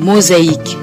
Mosaïque.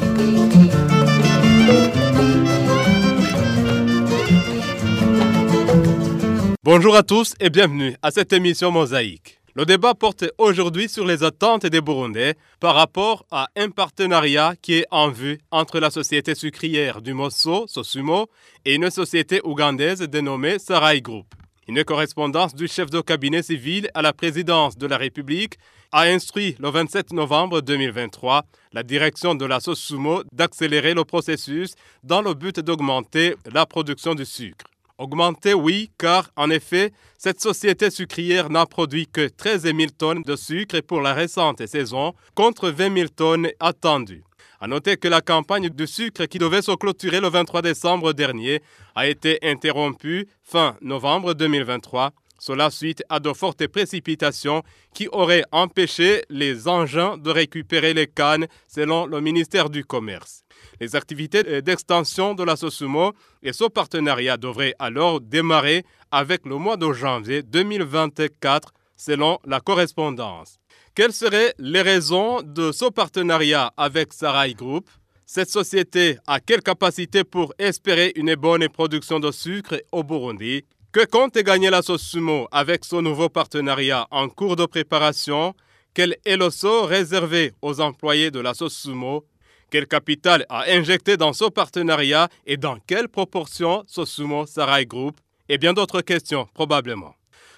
Bonjour à tous et bienvenue à cette émission Mosaïque. Le débat porte aujourd'hui sur les attentes des Burundais par rapport à un partenariat qui est en vue entre la société sucrière du Mosso, Sosumo, et une société ougandaise dénommée Sarai Group. Une correspondance du chef de cabinet civil à la présidence de la République a instruit le 27 novembre 2023 la direction de la Sosumo d'accélérer le processus dans le but d'augmenter la production du sucre. Augmenter, oui, car en effet, cette société sucrière n'a produit que 13 000 tonnes de sucre pour la récente saison, contre 20 000 tonnes attendues. À noter que la campagne du sucre qui devait se clôturer le 23 décembre dernier a été interrompue fin novembre 2023 cela suite à de fortes précipitations qui auraient empêché les engins de récupérer les cannes selon le ministère du Commerce. Les activités d'extension de la Sosumo et ce partenariat devraient alors démarrer avec le mois de janvier 2024 selon la correspondance. Quelles seraient les raisons de ce partenariat avec Sarai Group? Cette société a quelle capacité pour espérer une bonne production de sucre au Burundi? Que compte gagner la Sosumo avec son nouveau partenariat en cours de préparation? Quel est le sort réservé aux employés de la Sosumo Quel capital a injecté dans ce partenariat et dans quelle proportion Sosumo Sarai Group? Et bien d'autres questions, probablement.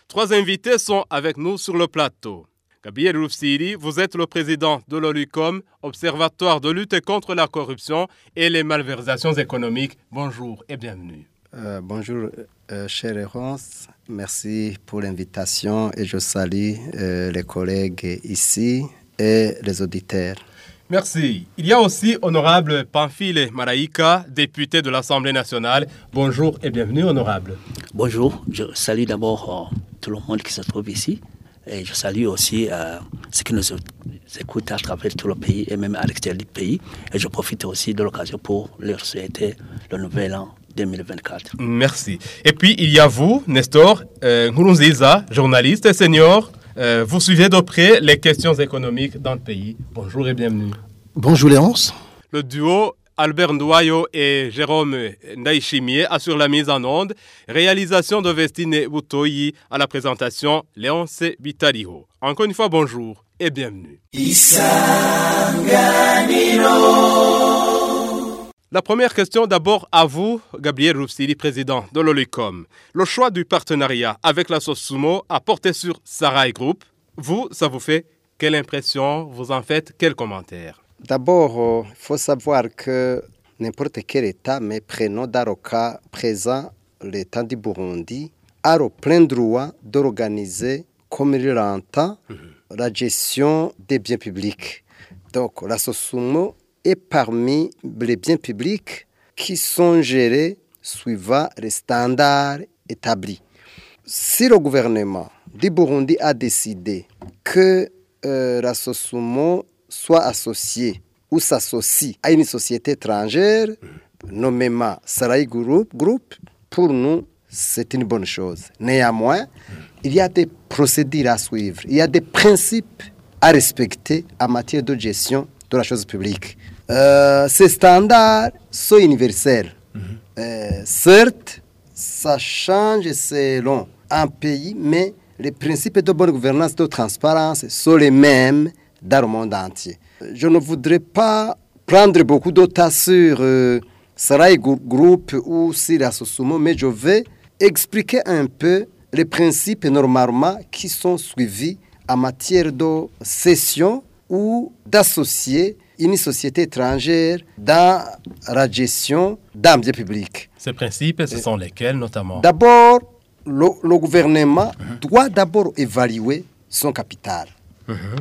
Trois invités sont avec nous sur le plateau. Gabriel Rufsiri, vous êtes le président de l'OLUCOM, Observatoire de lutte contre la corruption et les malversations économiques. Bonjour et bienvenue. Euh, bonjour, euh, cher Errance. Merci pour l'invitation et je salue euh, les collègues ici et les auditeurs. Merci. Il y a aussi honorable Pamphile Maraïka, député de l'Assemblée nationale. Bonjour et bienvenue, honorable. Bonjour. Je salue d'abord tout le monde qui se trouve ici. Et je salue aussi ceux qui nous écoutent à travers tout le pays et même à l'extérieur du pays. Et je profite aussi de l'occasion pour leur souhaiter le nouvel an 2024. Merci. Et puis, il y a vous, Nestor euh, Nkurunziza, journaliste et senior. Euh, vous suivez de près les questions économiques dans le pays. Bonjour et bienvenue. Bonjour Léonce. Le duo Albert Ndouayo et Jérôme Ndaïchimier assurent la mise en onde. Réalisation de Vestine Boutoyi à la présentation Léonce Vitaliho. Encore une fois, bonjour et bienvenue. La première question d'abord à vous, Gabriel Roussili, président de l'OLICOM. Le choix du partenariat avec la Sosumo a porté sur Sarai Group. Vous, ça vous fait quelle impression? Vous en faites quel commentaire? D'abord, il faut savoir que n'importe quel État, mais prenons cas présent l'État du Burundi, a le plein droit d'organiser comme il l'entend la gestion des biens publics. Donc, la Sosumo est parmi les biens publics qui sont gérés suivant les standards établis. Si le gouvernement du Burundi a décidé que euh, la Sosumo soit associée ou s'associe à une société étrangère, nommément Sarai Group, Group, pour nous, c'est une bonne chose. Néanmoins, il y a des procédures à suivre, il y a des principes à respecter en matière de gestion de la chose publique. Euh, ces standards sont universels. Euh, certes, ça change selon un pays, mais les principes de bonne gouvernance, de transparence sont les mêmes dans le monde entier. Je ne voudrais pas prendre beaucoup de temps sur euh, Sarai Group ou sur la Sosumo, mais je vais expliquer un peu les principes normalement qui sont suivis en matière de cession ou d'associer une société étrangère dans la gestion d'un bien public. Ces principes, ce sont lesquels notamment? D'abord, le, le gouvernement doit d'abord évaluer son capital.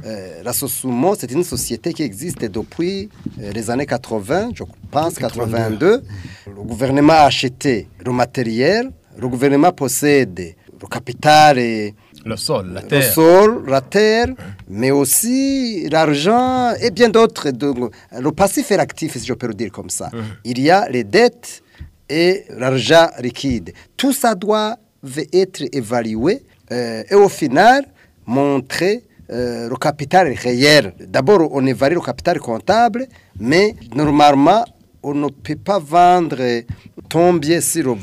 Euh, la Sosumo, c'est une société qui existe depuis euh, les années 80, je pense 82. Le gouvernement a acheté le matériel, le gouvernement possède le capital et Le sol, la le terre. sol, la terre, mais aussi l'argent et bien d'autres. Le passif et l'actif, si je peux le dire comme ça. Il y a les dettes et l'argent liquide. Tout ça doit être évalué euh, et au final montrer euh, le capital réel. D'abord, on évalue le capital comptable, mais normalement, on ne peut pas vendre ton bien sur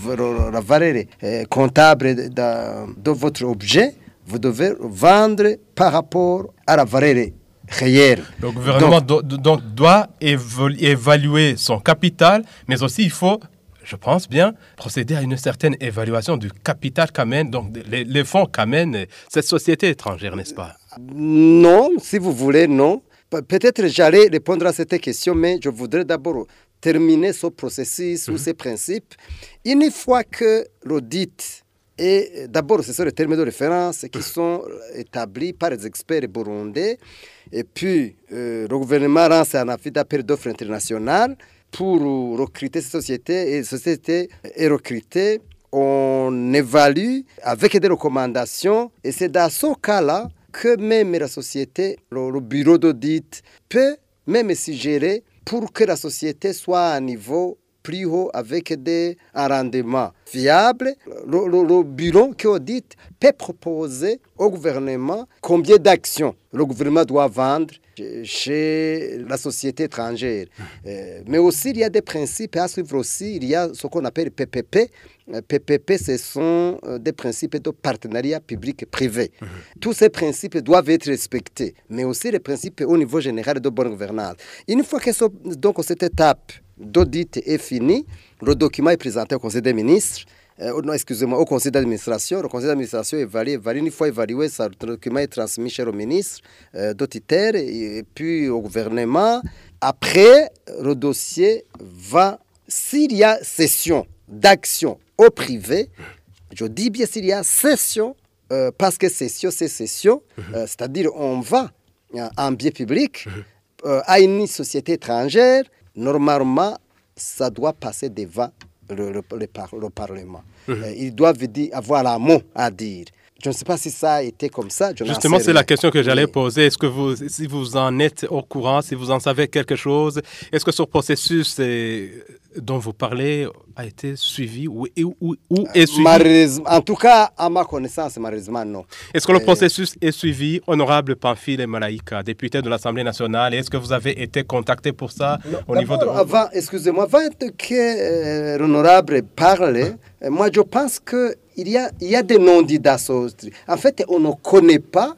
la valeur euh, comptable de, de votre objet. Vous devez vendre par rapport à la valeur réelle. Le gouvernement do- do- donc doit évaluer son capital, mais aussi il faut, je pense bien, procéder à une certaine évaluation du capital qu'amène, donc les, les fonds qu'amène cette société étrangère, n'est-ce pas? Non, si vous voulez, non. Pe- Peut-être j'allais répondre à cette question, mais je voudrais d'abord terminer ce processus ou ces principes. Une fois que l'audit est, d'abord, ce sont les termes de référence qui sont établis par les experts burundais, et puis euh, le gouvernement lance un avis d'appel d'offres international pour recruter ces sociétés, et les sociétés est recrutée on évalue avec des recommandations et c'est dans ce cas-là que même la société, le, bureau d'audit peut même suggérer pour que la société soit à niveau plus haut avec des un rendement fiable. Le, le- le bureau qui audite peut proposer au gouvernement combien d'actions le gouvernement doit vendre chez la société étrangère. Euh, mais aussi, il y a des principes à suivre aussi. Il y a ce qu'on appelle PPP. Euh, PPP, ce sont euh, des principes de partenariat public-privé. Tous ces principes doivent être respectés, mais aussi les principes au niveau général de bonne gouvernance. Une fois que donc, cette étape d'audit est finie, le document est présenté au Conseil des ministres. Euh, non, excusez-moi, au conseil d'administration. Le conseil d'administration évalue, évalue. Une fois évalué, ça, le document est transmis chez le ministre euh, et, et puis au gouvernement. Après, le dossier va, s'il y a session d'action au privé, je dis bien s'il y a session, euh, parce que session, c'est session, euh, c'est-à-dire on va en bien public euh, à une société étrangère, normalement, ça doit passer devant le, le- le par- le Parlement. Euh, ils doivent dire, avoir un mot à dire. Je ne sais pas si ça a été comme ça. Justement, c'est la question que j'allais poser. Est-ce que vous, si vous en êtes au courant, si vous en savez quelque chose, est-ce que ce processus euh, dont vous parlez a été suivi ou, ou- ou est suivi? En tout cas, à ma connaissance, malheureusement, non. Est-ce que le Euh, processus est suivi, honorable Pamphile Malaïka, député de l'Assemblée nationale? Est-ce que vous avez été contacté pour ça au niveau de... Avant, excusez-moi, avant que euh, l'honorable parle, euh, moi je pense qu'il y a, il y a des non-dits d'assaut. En fait, on ne connaît pas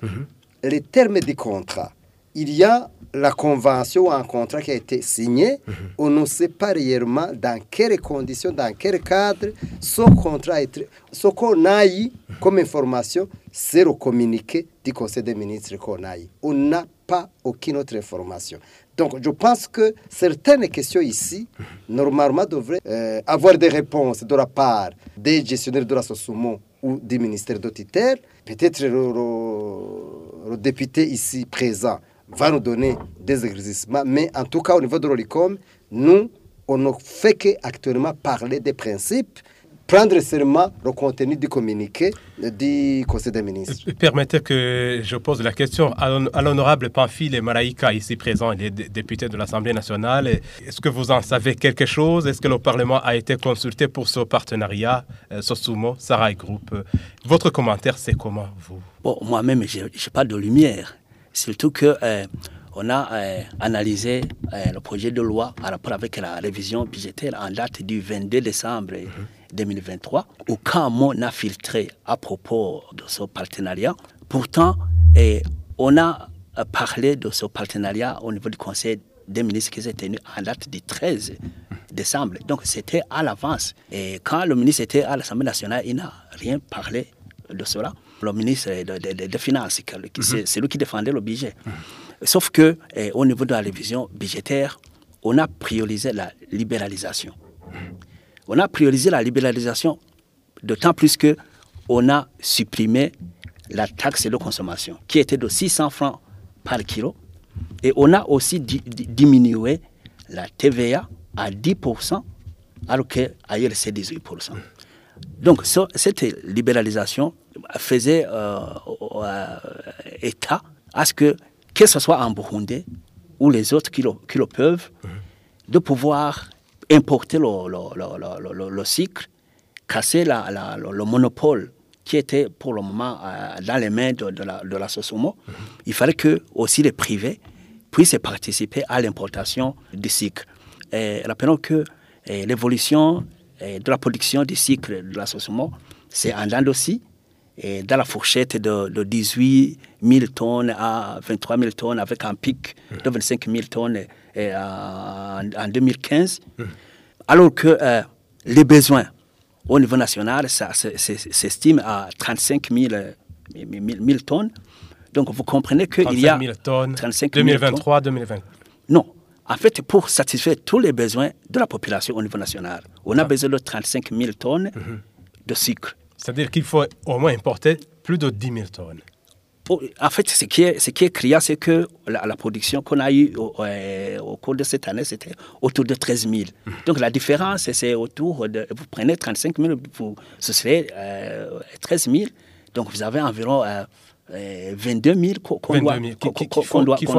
les termes du contrat. Il y a la convention ou un contrat qui a été signé. On ne sait pas réellement dans quelles conditions, dans quel cadre ce contrat été. Ce qu'on a eu comme information, c'est le communiqué du Conseil des ministres qu'on a eu. On n'a pas aucune autre information. Donc, je pense que certaines questions ici, normalement, devraient euh, avoir des réponses de la part des gestionnaires de la SOSUMO ou du ministère d'Auditeur. Peut-être le, le- le député ici présent va nous donner des éclaircissements, mais en tout cas, au niveau de l'OLICOM, nous, on ne fait qu'actuellement parler des principes, prendre seulement le contenu du communiqué du Conseil des ministres. Permettez que je pose la question à l'hon- à l'honorable Pamphile Malaïka, ici présent, il est dé- député de l'Assemblée nationale. Est-ce que vous en savez quelque chose? Est-ce que le Parlement a été consulté pour ce partenariat, euh, Sosumo, Sarai Group Votre commentaire, c'est comment, vous? Bon, moi-même, je n'ai pas de lumière. Surtout que euh, on a euh, analysé euh, le projet de loi en rapport avec la révision budgétaire en date du 22 décembre 2023. Aucun mot n'a filtré à propos de ce partenariat. Pourtant, eh, on a euh, parlé de ce partenariat au niveau du Conseil des ministres qui s'est tenu en date du 13 décembre. Donc c'était à l'avance. Et quand le ministre était à l'Assemblée nationale, il n'a rien parlé de cela. Le ministre des de, de- des Finances, c'est c'est lui qui défendait le budget. Sauf que eh, au niveau de la révision budgétaire, on a priorisé la libéralisation. On a priorisé la libéralisation d'autant plus que on a supprimé la taxe de consommation qui était de 600 francs par kilo et on a aussi di- di- diminué la TVA à 10% alors qu'ailleurs c'est 18%. Donc ce- cette libéralisation faisait euh, euh, état à ce que, que ce soit en Burundi ou les autres qui le peuvent, de pouvoir importer le, le, sucre, casser le, le monopole qui était pour le moment euh, dans les mains de, la, de il fallait que aussi les privés puissent participer à l'importation du cycle. Et rappelons que l'évolution de la production du cycle de la Sosumo, c'est en Inde aussi, dans la fourchette de, 18 000 tonnes à 23 000 tonnes, avec un pic de 25 000 tonnes en, 2015, alors que euh, les besoins au niveau national s'estiment à 35 000, tonnes. Donc vous comprenez qu'il y a 000 tonnes 2023, 2020. Non. En fait, pour satisfaire tous les besoins de la population au niveau national, on a ah. besoin de 35 000 tonnes mhm. de sucre. C'est-à-dire qu'il faut au moins importer plus de 10 000 tonnes. En fait, ce qui est, ce qui est criant, c'est que la, production qu'on a eue au, cours de cette année, c'était autour de 13 000. Mhm. Donc la différence, c'est autour de. Vous prenez 35 000, vous, ce serait 13 000. Donc vous avez environ 22 000 qu'on doit,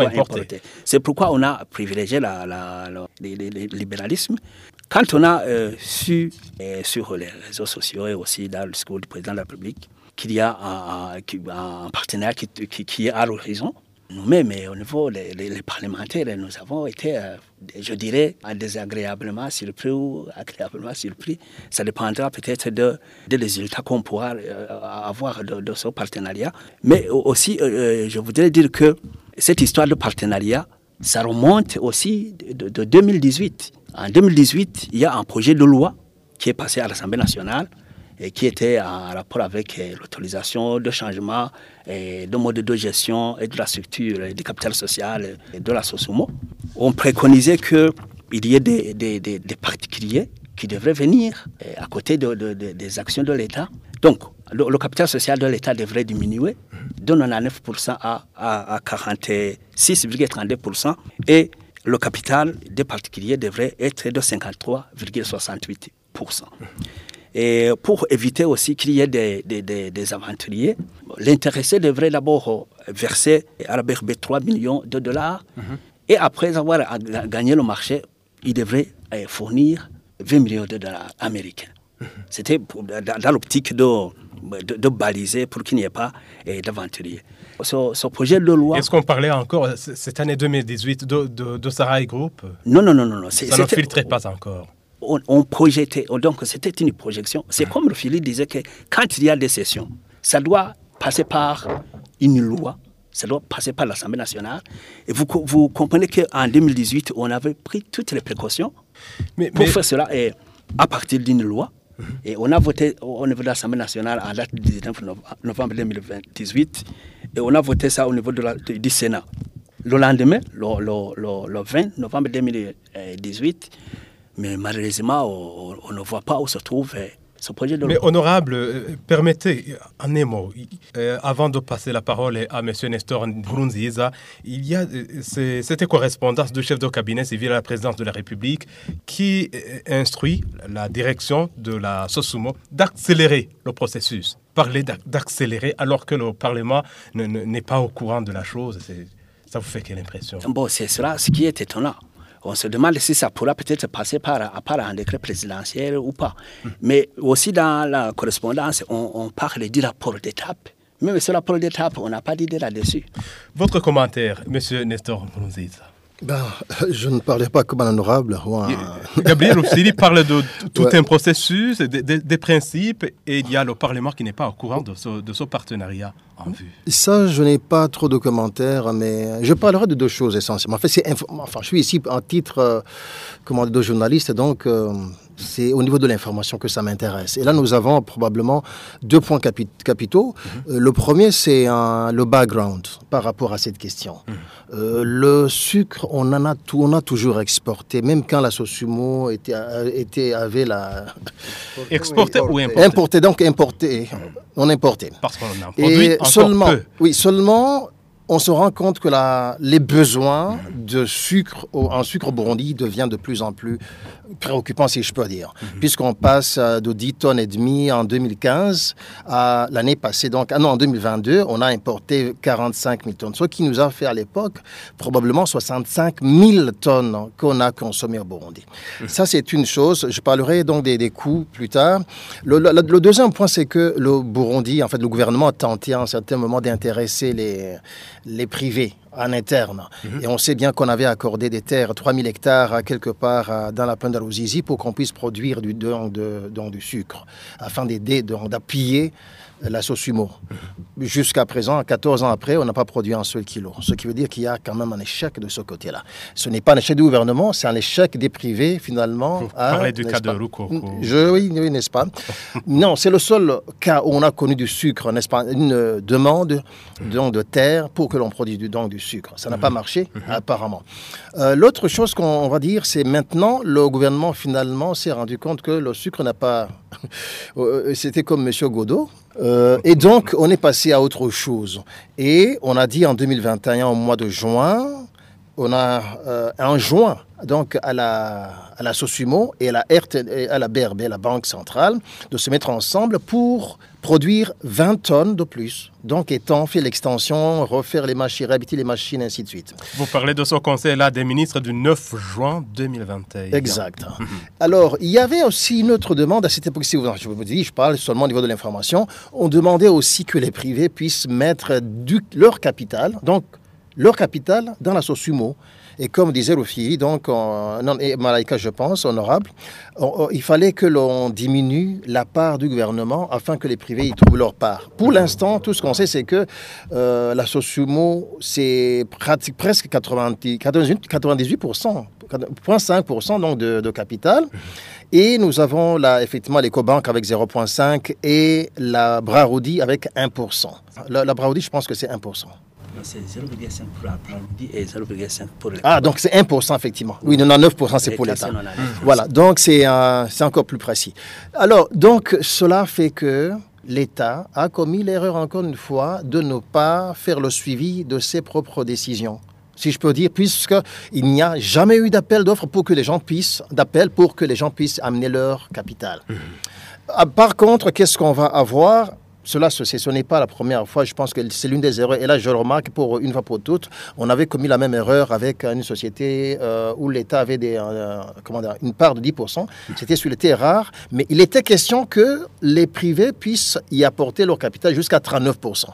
importer. C'est pourquoi on a privilégié la, le libéralisme. Quand on a euh, su euh, sur les réseaux sociaux et aussi dans le discours du président de la République qu'il y a un, partenaire qui, est à l'horizon, nous-mêmes, au niveau des parlementaires, nous avons été, euh, je dirais, désagréablement surpris ou agréablement surpris. Ça dépendra peut-être de, des résultats qu'on pourra avoir de, ce partenariat. Mais aussi, je voudrais dire que cette histoire de partenariat, ça remonte aussi de 2018. En 2018, il y a un projet de loi qui est passé à l'Assemblée nationale et qui était en rapport avec euh, l'autorisation de changement de mode de gestion et de la structure du capital social de la SOSUMO. On préconisait qu'il y ait des, particuliers qui devraient venir euh, à côté des actions de l'État. Donc, le, capital social de l'État devrait diminuer de 99% à, à, à 46,32% et le capital des particuliers devrait être de 53,68%. Et pour éviter aussi qu'il y ait des, des, aventuriers, l'intéressé devrait d'abord verser à la BRB 3 millions de dollars et après avoir gagné le marché, il devrait eh, fournir 20 millions de dollars américains. C'était dans l'optique de, de, baliser pour qu'il n'y ait pas eh, d'aventuriers ce, projet de loi. Est-ce qu'on parlait encore euh, cette année 2018 de, de, de Sarai Group? Non, non, non, non. Ça ne filtrait pas encore. On, projetait, donc c'était une projection. C'est ah. comme le Philippe disait que quand il y a des sessions, ça doit passer par une loi, ça doit passer par l'Assemblée nationale. Et vous, vous comprenez qu'en 2018, on avait pris toutes les précautions pour faire cela et à partir d'une loi. Mhm. Et on a voté au niveau de l'Assemblée nationale en date du 19 novembre 2018 et on a voté ça au niveau de la, du Sénat. Le lendemain, le, 20 novembre 2018, mais malheureusement, on, ne voit pas où se trouve euh, ce projet de loi. Mais honorable, euh, permettez un mot, euh, avant de passer la parole à M. Nestor Brunziza, il y a cette correspondance du chef de cabinet civil à la présidence de la République qui instruit la direction de la SOSUMO d'accélérer le processus parler d'accélérer alors que le Parlement n'est pas au courant de la chose. Ça vous fait quelle impression? Bon, c'est cela ce qui est étonnant. On se demande si ça pourra peut-être passer par, par, un décret présidentiel ou pas. Mais aussi dans la correspondance, on, parle du rapport d'étape. Mais ce rapport d'étape, on n'a pas d'idée là-dessus. Votre commentaire, M. Nestor Brunziza ben, je ne parlais pas comme un honorable. Gabriel aussi parle de tout un processus, des, principes, et il y a le Parlement qui n'est pas au courant de ce, de ce partenariat en vue. Ça, je n'ai pas trop de commentaires, mais je parlerai de deux choses essentiellement. En fait, enfin, je suis ici en titre euh, de journaliste, donc euh, c'est au niveau de l'information que ça m'intéresse. Et là, nous avons probablement deux points capitaux. Mhm. Euh, le premier, c'est le background par rapport à cette question. Mhm. Euh, le sucre, on en a tout, on a toujours exporté, même quand la Sosumo était, était avait la exporté ou importé? Importé, donc importé. On importait. Parce qu'on en produit seulement, Oui, seulement on se rend compte que la, les besoins de sucre en sucre burundi deviennent de plus en plus préoccupants, si je peux dire, mhm. puisqu'on passe euh, de 10 tonnes et demie en 2015 à l'année passée, donc ah non, en 2022, on a importé 45 000 tonnes, ce qui nous a fait à l'époque probablement 65 000 tonnes qu'on a consommées au Burundi. Mhm. Ça, c'est une chose. Je parlerai donc des, des coûts plus tard. Le, le deuxième point, c'est que le Burundi, en fait, le gouvernement a tenté à un certain moment d'intéresser les les privés en interne. Mhm. Et on sait bien qu'on avait accordé des terres, 3000 hectares quelque part dans la plaine d'Alouzizi pour qu'on puisse produire du, du sucre, afin d'aider, d'appuyer la Sosumo. Jusqu'à présent, 14 ans après, on n'a pas produit un seul kilo. Ce qui veut dire qu'il y a quand même un échec de ce côté-là. Ce n'est pas un échec du gouvernement, c'est un échec des privés, finalement. Vous parlez du cas de Rukoko. Je, oui, oui n'est-ce pas? Non, c'est le seul cas où on a connu du sucre, n'est-ce pas? Une demande donc, de terre pour que l'on produise du, donc, du sucre. Ça n'a pas mhm. marché, mhm. apparemment. Euh, l'autre chose qu'on va dire, c'est maintenant, le gouvernement, finalement, s'est rendu compte que le sucre n'a pas... Euh, c'était comme M. Godot, euh, et donc, on est passé à autre chose. Et on a dit en 2021, au mois de juin, on a euh, un joint donc à la, à la Sosumo et à la, RT, à la BRB, la Banque centrale, de se mettre ensemble pour produire 20 tonnes de plus. Donc, étant fait l'extension, refaire les machines, réhabiter les machines, ainsi de suite. Vous parlez de ce conseil-là des ministres du 9 juin 2021. Exact. Alors, il y avait aussi une autre demande à cette époque-ci. Je vous dis, je parle seulement au niveau de l'information. On demandait aussi que les privés puissent mettre du, leur capital, donc leur capital dans la Sosumo. Et comme disait Rufi, donc, non, et Malaika, je pense, honorable, il fallait que l'on diminue la part du gouvernement afin que les privés y trouvent leur part. Pour l'instant, tout ce qu'on sait, c'est que euh, la Sosumo, c'est presque 98, 98%, 0,5% donc de, capital. Et nous avons là, effectivement l'EcoBank avec 0,5% et la Braroudi avec 1%. La, la je pense que c'est 1% c'est 0,5 pour et 0,5 pour l'État. Ah, donc c'est 1% effectivement. Oui, 99% c'est pour l'État. Voilà, donc c'est encore plus précis. Alors, donc cela fait que l'État a commis l'erreur encore une fois de ne pas faire le suivi de ses propres décisions si je peux dire, puisqu'il n'y a jamais eu d'appel d'offres pour que les gens puissent, d'appel pour que les gens puissent amener leur capital. Mmh. Ah, par contre, qu'est-ce qu'on va avoir? Cela, ce, n'est pas la première fois. Je pense que c'est l'une des erreurs. Et là, je le remarque pour une fois pour toutes. On avait commis la même erreur avec une société euh, où l'État avait des, euh, comment dire, une part de 10%. C'était sur les terres rares. Mais il était question que les privés puissent y apporter leur capital jusqu'à 39%.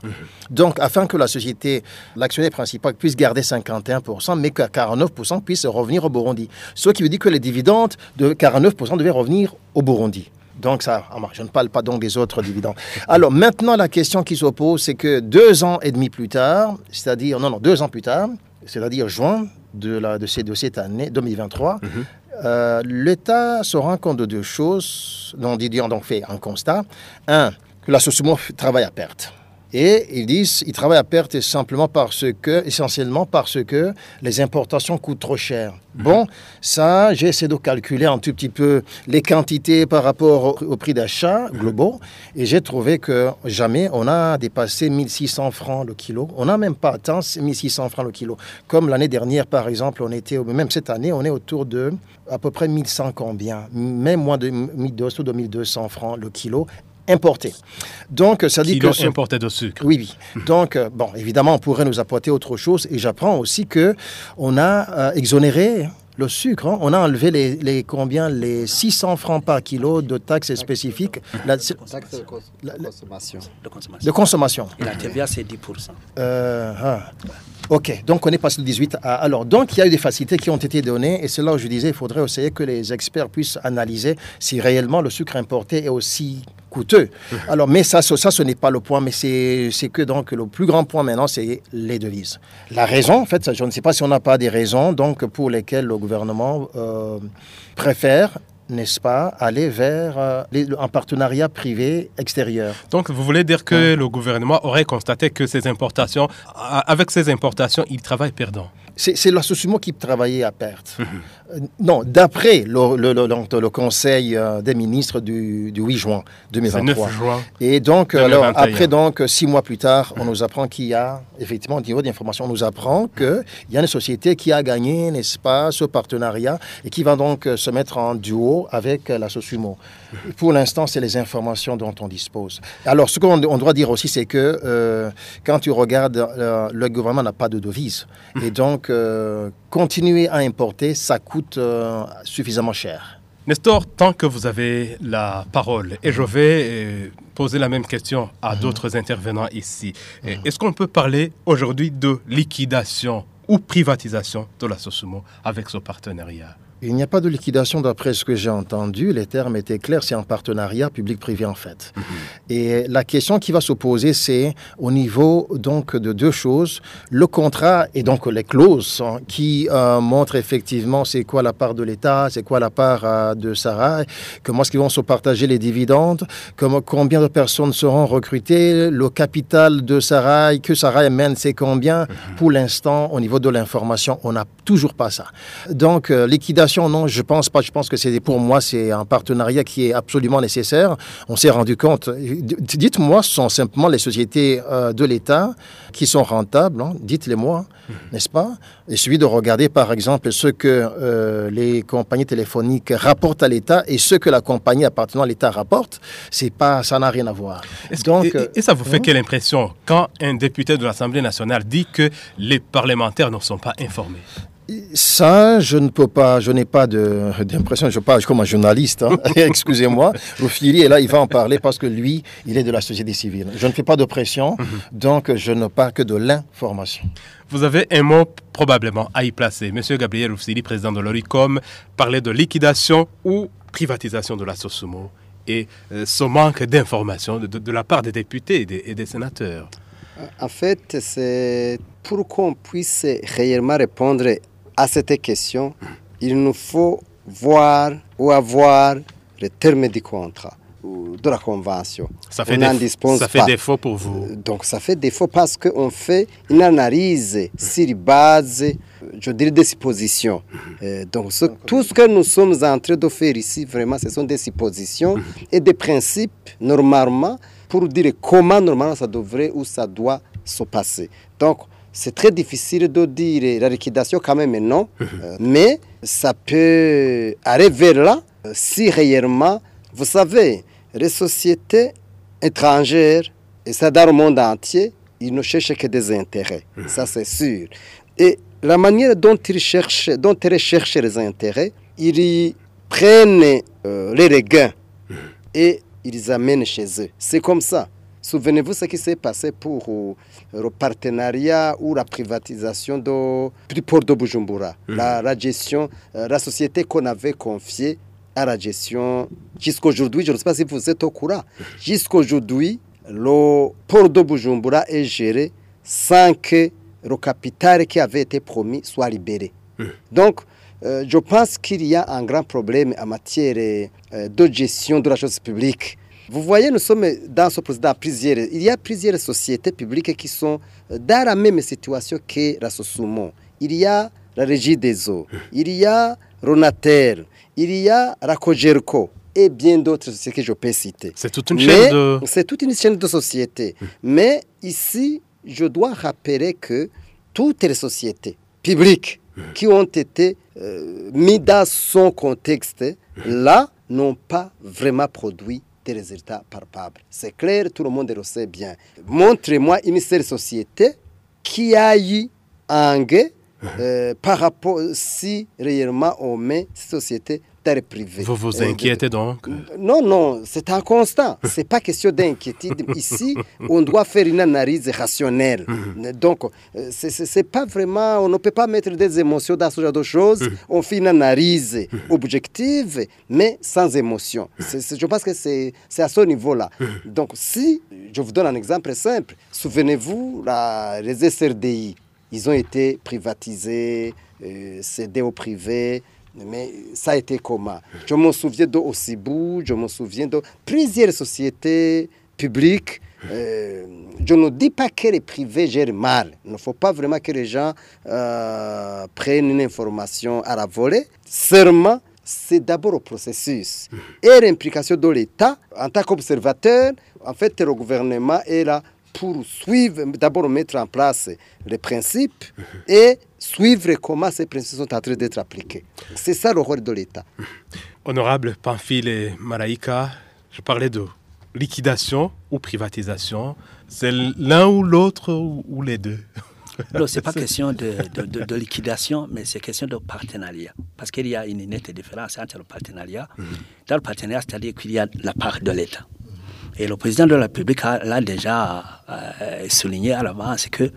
Donc, afin que la société, l'actionnaire principal, puisse garder 51%, mais que 49% puisse revenir au Burundi. Ce qui veut dire que les dividendes de 49% devaient revenir au Burundi. Donc ça, je ne parle pas donc des autres dividendes. Alors maintenant, la question qui se pose, c'est que deux ans et demi plus tard, c'est-à-dire, non, non, deux ans plus tard, c'est-à-dire juin de, la, de, ces, de cette année 2023, mhm. euh, l'État se rend compte de deux choses, dont Didier a donc fait un constat. Un, que l'association travaille à perte. Et ils disent qu'ils travaillent à perte simplement parce que, essentiellement parce que les importations coûtent trop cher. Bon, ça, j'ai essayé de calculer un tout petit peu les quantités par rapport au, prix d'achat globaux et j'ai trouvé que jamais on a dépassé 1600 francs le kilo. On n'a même pas atteint 1600 francs le kilo. Comme l'année dernière, par exemple, on était, même cette année, on est autour de à peu près 1100 combien, même moins de 1200 de 1200 francs le kilo importé. Donc, ça dit que... importé de sucre. Oui, oui. Donc, euh, bon, évidemment, on pourrait nous apporter autre chose. Et j'apprends aussi que on a euh, exonéré le sucre, hein. on a enlevé les, les, combien les 600 francs par kilo de taxes spécifiques. La, taxe de, consommation. de consommation. Et la TVA, c'est 10%. Euh, ah. Ok, donc on est passé de 18 à... Alors, donc il y a eu des facilités qui ont été données et c'est là où je disais il faudrait essayer que les experts puissent analyser si réellement le sucre importé est aussi coûteux. Alors, mais ça, ça, ce n'est pas le point, mais c'est que donc le plus grand point maintenant, c'est les devises. La raison, en fait, je ne sais pas si on n'a pas des raisons donc pour lesquelles le gouvernement euh, préfère n'est-ce pas, aller vers euh, les- un partenariat privé extérieur. Donc, vous voulez dire que le gouvernement aurait constaté que ces importations, avec ces importations, il travaille perdant. C'est c'est la Sosumo qui travaillait à perte. Euh, non, d'après le, le- le- le- le Conseil euh, des ministres du, du 8 juin C'est 9 2023. juin. Et donc, alors, 2021. après, donc, six mois plus tard, on nous apprend qu'il y a, effectivement, au niveau d'information, on nous apprend qu'il y a une société qui a gagné, n'est-ce pas, ce partenariat et qui va donc euh, se mettre en duo avec euh, la Sosumo. Pour l'instant, c'est les informations dont on dispose. Alors, ce qu'on on doit dire aussi, c'est que euh, quand tu regardes, euh, le gouvernement n'a pas de devise. Et donc, euh, continuer à importer, ça coûte euh, suffisamment cher. Nestor, tant que vous avez la parole, et je vais euh, poser la même question à d'autres intervenants ici, Euh, est-ce qu'on peut parler aujourd'hui de liquidation ou privatisation de la Sosumo avec ce partenariat? Il n'y a pas de liquidation d'après ce que j'ai entendu. Les termes étaient clairs. C'est un partenariat public-privé en fait. Et la question qui va se poser, c'est au niveau donc de deux choses. Le contrat et donc les clauses hein, qui euh, montrent effectivement c'est quoi la part de l'État, c'est quoi la part euh, de Sarah, comment est-ce qu'ils vont se partager les dividendes, comment, combien de personnes seront recrutées, le capital de Sarah, que Sarah mène, c'est combien. Pour l'instant, au niveau de l'information, on n'a toujours pas ça. Donc, euh, liquidation, non, je pense pas. Je pense que c'est pour moi, c'est un partenariat qui est absolument nécessaire. On s'est rendu compte. Dites-moi, ce sont simplement les sociétés euh, de l'État qui sont rentables. hein, Dites-les-moi, n'est-ce pas? Il suffit de regarder, par exemple, ce que euh, les compagnies téléphoniques rapportent à l'État et ce que la compagnie appartenant à l'État rapporte. C'est pas, ça n'a rien à voir. Que- Donc, et, euh, et ça vous fait quelle impression quand un député de l'Assemblée nationale dit que les parlementaires ne sont pas informés? Ça, je ne peux pas, je n'ai pas d'impression, je parle comme un journaliste, hein. excusez-moi. Rufiri est là, il va en parler parce que lui, il est de la société civile. Je ne fais pas de pression, donc je ne parle que de l'information. Vous avez un mot probablement à y placer. Monsieur Gabriel Oufsili, président de l'ORICOM, parlait de liquidation ou privatisation de la Sosumo et euh, ce manque de, de- de la part des députés et des, et des sénateurs. En fait, c'est pour qu'on puisse réellement répondre à cette question, il nous faut voir ou avoir le terme du contrat ou de la convention. Ça fait, On n'en déf- dispose ça fait pas. défaut pour vous. Donc ça fait défaut parce qu'on fait une analyse sur base, je dirais, des suppositions. Euh, donc ce- tout ce que nous sommes en train de faire ici, vraiment, ce sont des suppositions et des principes, normalement, pour dire comment normalement ça devrait ou ça doit se passer. Donc c'est très difficile de dire la liquidation quand même non, euh, mais ça peut arriver là euh, si réellement, vous savez, les sociétés étrangères, et ça dans le monde entier, ils ne cherchent que des intérêts. Ça, c'est sûr. Et la manière dont ils cherchent, dont ils recherchent les intérêts, ils prennent euh, les regains et ils les amènent chez eux. C'est comme ça. Souvenez-vous ce qui s'est passé pour euh, le partenariat ou la privatisation du port de Bujumbura. La, la gestion, euh, la société qu'on avait confiée à la gestion jusqu'aujourd'hui, je ne sais pas si vous êtes au courant, jusqu'aujourd'hui, le port de Bujumbura est géré sans que le capital qui avait été promis soit libéré. Donc, euh, je pense qu'il y a un grand problème en matière euh, de gestion de la chose publique. Vous voyez, nous sommes dans ce processus, dans plusieurs, il y a plusieurs sociétés publiques qui sont euh, dans la même situation que la Sosumo. Il y a la Régie des eaux, il y a Ronatel, il y a la Cogerco et bien d'autres sociétés que je peux citer. C'est toute une Mais chaîne de... C'est toute une chaîne de sociétés. Mais ici, je dois rappeler que toutes les sociétés publiques qui ont été euh, mises dans son contexte, là, n'ont pas vraiment produit des résultats palpables. C'est clair, tout le monde le sait bien. Montrez-moi une seule société qui a eu un gain euh, par rapport si réellement on met cette société privé. Vous vous Euh, inquiétez donc? Non, non, c'est un constant. Ce n'est pas question d'inquiétude. Ici, on doit faire une analyse rationnelle. Donc, euh, ce n'est pas vraiment, on ne peut pas mettre des émotions dans ce genre de choses. On fait une analyse objective, mais sans émotion. C'est- c'est- je pense que c'est c'est à ce niveau-là. Donc, si, je vous donne un exemple simple, souvenez-vous, les SRDI, ils ont été privatisés, euh, cédés au privé Mais ça a été comment Je me souviens d'Ossibou, je me souviens de plusieurs sociétés publiques. Euh, je ne dis pas que les privés gèrent mal. Il ne faut pas vraiment que les gens euh, prennent une information à la volée. Seulement, c'est d'abord au processus et l'implication de l'État en tant qu'observateur. En fait, le gouvernement est là pour suivre, d'abord mettre en place les principes et suivre comment ces principes sont en train d'être appliqués. C'est ça le rôle de l'État. Honorable Pamphile et Maraïka, je parlais de liquidation ou privatisation. C'est l'un ou l'autre ou les deux? Non, ce n'est pas question de, de, liquidation, mais c'est question de partenariat. Parce qu'il y a une nette différence entre le partenariat. Mhm. Dans le partenariat, c'est-à-dire qu'il y a la part de l'État. Et le président de la République l'a déjà euh, souligné à l'avance que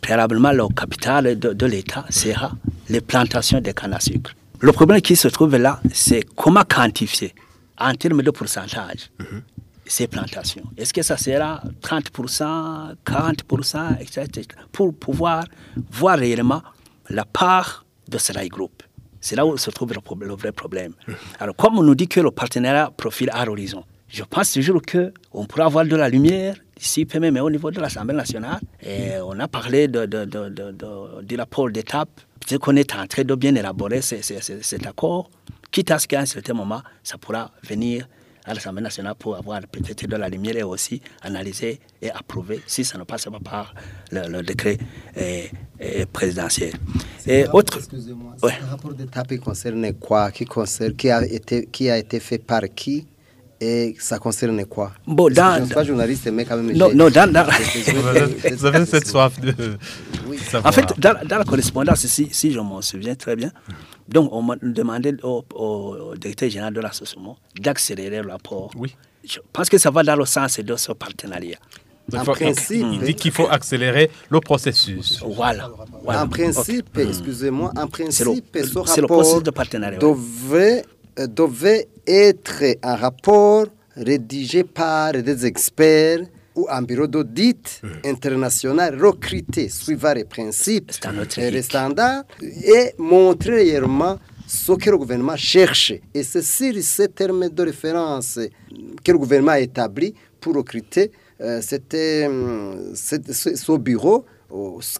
préalablement le capital de, l'État sera les plantations de canne à sucre. Le problème qui se trouve là, c'est comment quantifier en termes de pourcentage. Mhm ces plantations. Est-ce que ça sera 30%, 40%, etc., pour pouvoir voir réellement la part de ce groupe. C'est là où se trouve le, vrai problème. Alors, comme on nous dit que le partenariat profile à l'horizon, je pense toujours qu'on pourra avoir de la lumière ici, même au niveau de l'Assemblée nationale. Et on a parlé de, de, de, de, rapport d'étape. Peut-être qu'on est en train de bien élaborer cet accord, quitte à ce qu'à un certain moment, ça pourra venir à l'Assemblée nationale pour avoir peut-être de la lumière et aussi analyser et approuver si ça ne passe pas par le, décret eh, eh, présidentiel. Et autre. Excusez-moi, le rapport d'étape concerne quoi? Qui, concerne, qui, a été, qui a été fait par qui? Et ça concerne quoi? Bon, dans, Je ne suis pas journaliste, mais quand même. Non, non dans, dans... Vous avez cette soif de. Oui. En fait, dans, dans, la correspondance, si, si je m'en souviens très bien, donc, on m'a demandé au, directeur général de l'association d'accélérer le rapport. Oui. Je pense que ça va dans le sens de ce partenariat. En principe, il dit qu'il faut accélérer le processus. Voilà. En principe, excusez-moi, en principe, ce rapport de partenariat, devait, euh, devait être un rapport rédigé par des experts ou un bureau d'audit hmm. international recruté suivant les principes et les standards et montrer réellement ce que le gouvernement cherche. Et c'est sur ces termes de référence que le gouvernement a établi pour recruter euh, c'était hum, ce bureau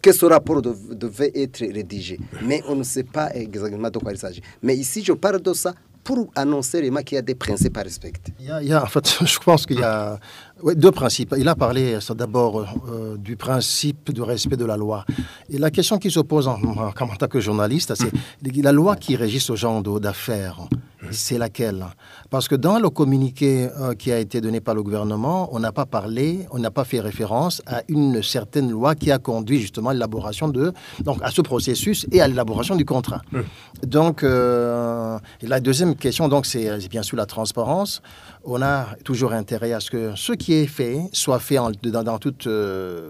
que ce rapport devait être rédigé. Mais on ne sait pas exactement de quoi il s'agit. Mais ici, je parle de ça pour annoncer qu'il y a des principes à respecter. Il y a, en fait, je pense qu'il y a deux principes. Il a parlé d'abord euh, du principe de respect de la loi. Et la question qui se pose en, en, tant que journaliste, c'est la loi qui régit ce genre d'affaires c'est laquelle? Parce que dans le communiqué euh, qui a été donné par le gouvernement, on n'a pas parlé, on n'a pas fait référence à une certaine loi qui a conduit justement à l'élaboration de, donc à ce processus et à l'élaboration du contrat. Donc, euh, la deuxième question, donc, c'est bien sûr la transparence on a toujours intérêt à ce que ce qui est fait soit fait en, dans, toute euh,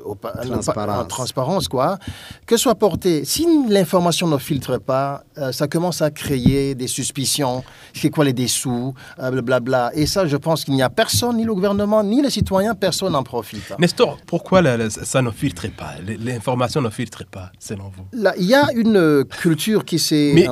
transparence. quoi. Que soit porté. Si l'information ne filtre pas, euh, ça commence à créer des suspicions. C'est quoi les dessous, euh, blablabla. Et ça, je pense qu'il n'y a personne, ni le gouvernement, ni les citoyens, personne n'en profite. Nestor, pourquoi ça ne filtre pas? L'information ne filtre pas, selon vous? Il y a une culture qui s'est.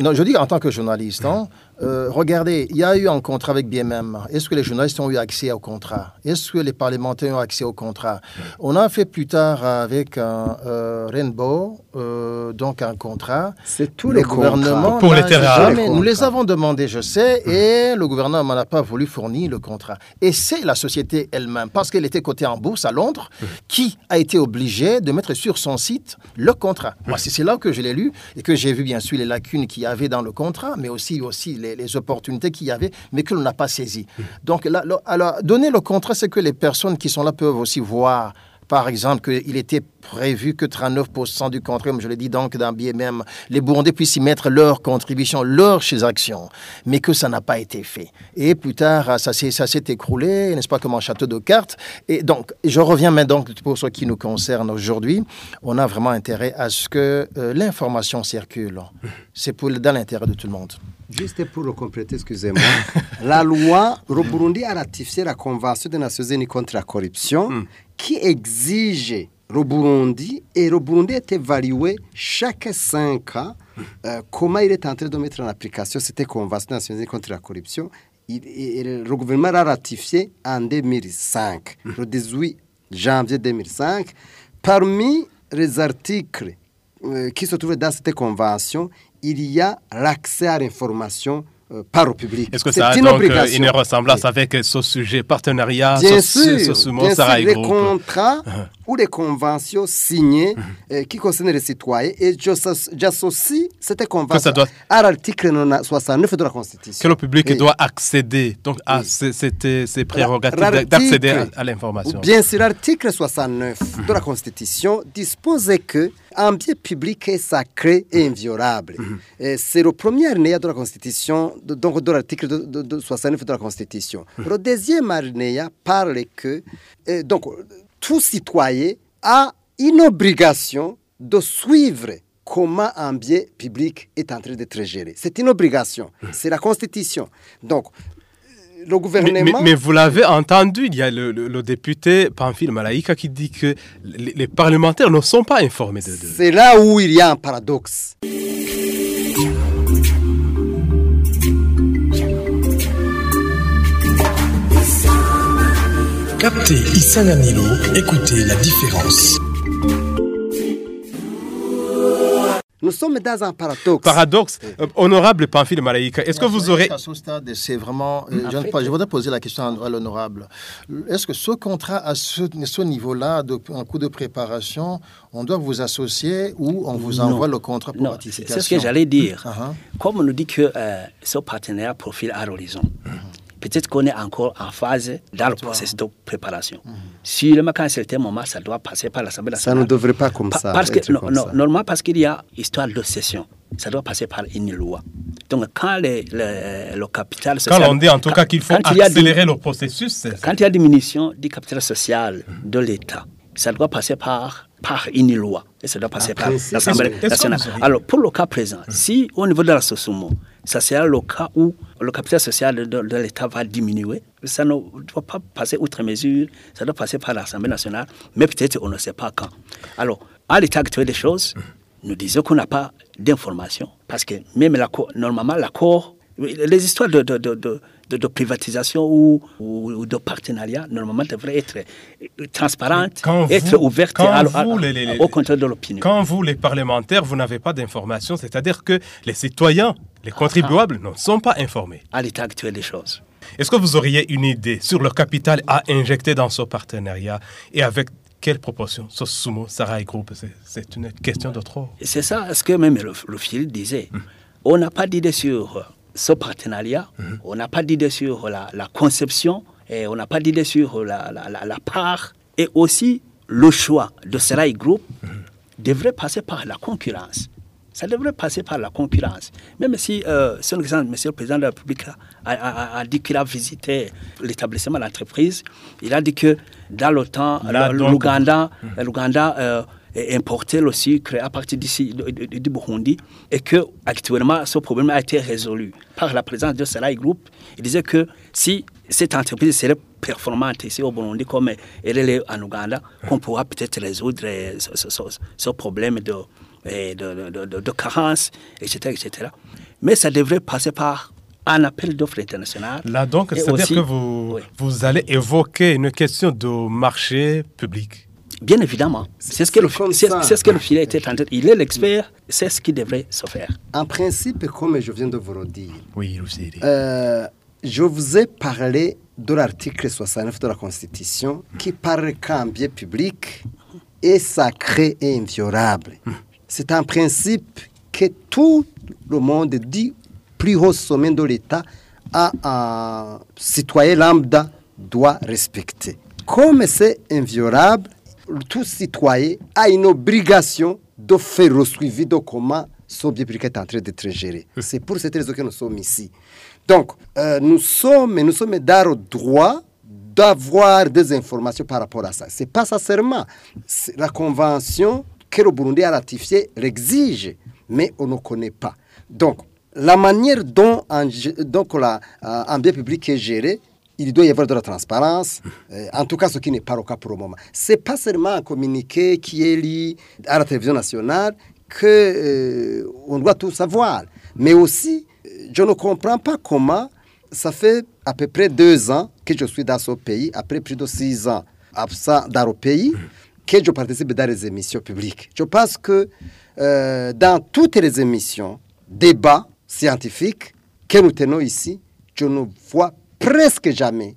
Non, je dis en tant que journaliste. Hein, euh, regardez, il y a eu un contrat avec BMM. Est-ce que les journalistes ont eu accès au contrat? Est-ce que les parlementaires ont accès au contrat? On a fait plus tard avec un euh, Rainbow, euh, donc un contrat. C'est tous les gouvernements. Pour les jamais, Nous les avons demandés, je sais, et le gouvernement n'a pas voulu fournir le contrat. Et c'est la société elle-même, parce qu'elle était cotée en bourse à Londres, qui a été obligée de mettre sur son site le contrat. Moi, c'est là que je l'ai lu et que j'ai vu bien sûr les lacunes qu'il y avait dans le contrat, mais aussi, aussi les les, opportunités qu'il y avait, mais que l'on n'a pas saisies. Donc, là, alors, donner le contrat, c'est que les personnes qui sont là peuvent aussi voir par exemple, qu'il était prévu que 39% du contrat, comme je l'ai dit donc dans BMM, les Burundais puissent y mettre leur contribution, leurs actions, mais que ça n'a pas été fait. Et plus tard, ça s'est écroulé, n'est-ce pas, comme un château de cartes. Et donc, je reviens maintenant pour ce qui nous concerne aujourd'hui. On a vraiment intérêt à ce que euh, l'information circule. C'est dans l'intérêt de tout le monde. Juste pour le compléter, excusez-moi, la loi, le Burundi a ratifié la Convention des Nations Unies contre la corruption hmm. qui exige le Burundi et le Burundi est évalué chaque cinq ans euh, comment il est en train de mettre en application cette convention nationale contre la corruption. Il- le gouvernement l'a ratifié en 2005, le 18 janvier 2005. Parmi les articles euh, qui se trouvent dans cette convention, il y a l'accès à l'information euh, par le public. Est-ce que ça a une donc euh, obligation. une ressemblance Oui. avec ce sujet partenariat Bien ce, sûr, ce, ce, bien sûr, les contrats ou les conventions signées euh, qui concernent les citoyens. Et j'associe cette convention doit- à l'article 69 de la Constitution. que le public doit accéder donc à Oui. ces, ces- ces prérogatives d'accéder à, à l'information. Bien sûr, l'article 69 de la Constitution dispose que un bien public est sacré et inviolable. Et C'est le premier alinéa de la Constitution, de- donc de l'article de, de- de 69 de la Constitution. Le deuxième alinéa parle que euh, donc, tout citoyen a une obligation de suivre comment un bien public est en train d'être géré. C'est une obligation. C'est la Constitution. Donc, le Mais, gouvernement... mais- mais vous l'avez entendu, il y a le, le- le député Pamphile Malaika qui dit que les, les parlementaires ne sont pas informés de... de- C'est là où il y a un paradoxe. Captez Issa écoutez la différence. Nous sommes dans un paradoxe. Paradoxe, euh, honorable Pamphile Malaika, est-ce que vous aurez... À ce stade, c'est vraiment. euh, je, voudrais poser la question à l'honorable. Est-ce que ce contrat, à ce, ce niveau-là, un coup de préparation, on doit vous associer ou on vous envoie le contrat pour Non, ratification c'est ce que j'allais dire. Uh-huh. Comme on nous dit que euh, ce partenaire profile à l'horizon, peut-être qu'on est encore en phase dans le processus de préparation. Sûrement, qu'à un certain moment, ça doit passer par l'Assemblée Ça nationale. ne devrait pas comme Pa- ça. Parce que, être non, comme non, ça. normalement, parce qu'il y a histoire de session. Ça doit passer par une loi. Donc, quand les- le, le capital social. Quand on dit en tout quand- cas qu'il faut accélérer le processus, quand il y a diminution du capital social de l'État, ça doit passer par, par une loi. Et ça doit passer par l'Assemblée nationale. Alors, pour le cas présent, si au niveau de la SOSUMO, ça sera le cas où le capital social de, de l'État va diminuer, ça ne doit pas passer outre mesure, ça doit passer par l'Assemblée nationale, mais peut-être on ne sait pas quand. Alors, à l'état actuel des choses, nous disons qu'on n'a pas d'informations, parce que même l'accord, normalement, l'accord, les histoires de, de, de, de, privatisation ou, ou, de partenariat, normalement, devraient être transparentes, Quand être vous- ouvertes quand à- à- vous, les- les- les- au contrôle de l'opinion. Quand vous, les parlementaires, vous n'avez pas d'informations, c'est-à-dire que les citoyens, les contribuables ne sont pas informés. À l'état actuel des choses. Est-ce que vous auriez une idée sur le capital à injecter dans ce partenariat et avec quelle proportion? Ce Sumo, Sarai Group, c'est- une question de trop. C'est ça ce que même le, le fil disait. On n'a pas d'idée sur ce partenariat, on n'a pas d'idée sur la, la conception, et on n'a pas d'idée sur la, la- part, et aussi le choix de Serai Group devrait passer par la concurrence. Ça devrait passer par la concurrence. Même si, euh, son exemple, Monsieur le Président de la République a, a- a- a dit qu'il a visité l'établissement, l'entreprise, il a dit que dans le temps, le- donc- l'Ouganda l'Ouganda, euh, importait le sucre à partir d'ici, du, Burundi, et que actuellement ce problème a été résolu par la présence de Sarai Group. Il disait que si cette entreprise serait performante ici au Burundi comme elle est en Ouganda, qu'on pourra peut-être résoudre euh, ce, ce- ce- ce problème de, euh, de, de- de- de carence, etc., etc. Mais ça devrait passer par un appel d'offres international. Là, donc, Et c'est-à-dire que vous, Oui. vous allez évoquer une question de marché public. Bien évidemment. C'est ce que le, C'est comme c'est- ça. c'est ce que le filet était en train. Il est l'expert, c'est ce qui devrait se faire. En principe, comme je viens de vous le dire, Oui, euh, je vous ai parlé de l'article 69 de la Constitution qui parle qu'un bien public est sacré et inviolable. C'est un principe que tout le monde du plus haut sommet de l'État à un citoyen lambda doit respecter. Comme c'est inviolable, tout citoyen a une obligation de faire le suivi de comment son bien public est en train d'être géré. C'est pour cette raison que nous sommes ici. Donc, euh, nous, sommes, nous sommes dans le droit d'avoir des informations par rapport à ça. Ce n'est pas ça seulement. La convention que le Burundi a ratifiée l'exige, mais on ne connaît pas. Donc, la manière dont un, donc la, euh, un bien public est géré il doit y avoir de la transparence, euh, en tout cas ce qui n'est pas le cas pour le moment. Ce n'est pas seulement un communiqué qui est lié à la télévision nationale qu'on euh, doit tout savoir, mais aussi, euh, je ne comprends pas comment ça fait à peu près deux ans que je suis dans ce pays, après plus de six ans absent dans le pays, que je participe dans les émissions publiques. Je pense que dans toutes les émissions, débats scientifiques que nous tenons ici, je ne vois presque jamais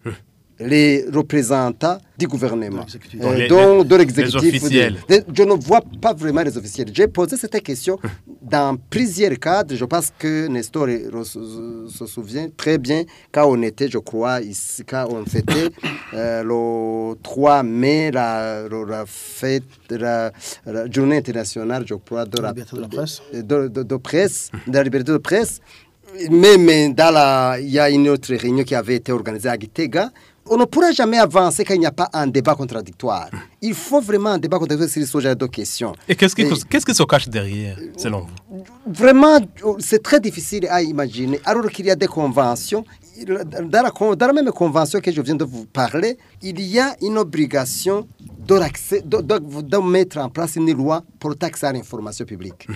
les représentants du gouvernement, De l'exécutif. euh, Les- donc de les l'exécutif. de- de- je ne vois pas vraiment les officiels. J'ai posé cette question dans plusieurs cadres. Je pense que Nestor euh, se souvient très bien quand on était, je crois, ici, quand on fêtait euh, le 3 mai, la, la- la fête, la, la journée internationale, je crois, de La la, liberté de la presse. de, de- de presse, de la liberté de presse. Même dans la, il y a une autre réunion qui avait été organisée à Gitega. On ne pourra jamais avancer quand il n'y a pas un débat contradictoire. Il faut vraiment un débat contradictoire sur ce genre de questions. Et qu'est-ce qui, qu'est-ce qui se cache derrière, selon vous? Vraiment, c'est très difficile à imaginer. Alors qu'il y a des conventions, dans la, dans la même convention que je viens de vous parler, il y a une obligation de, mettre en place une loi pour taxer l'information publique.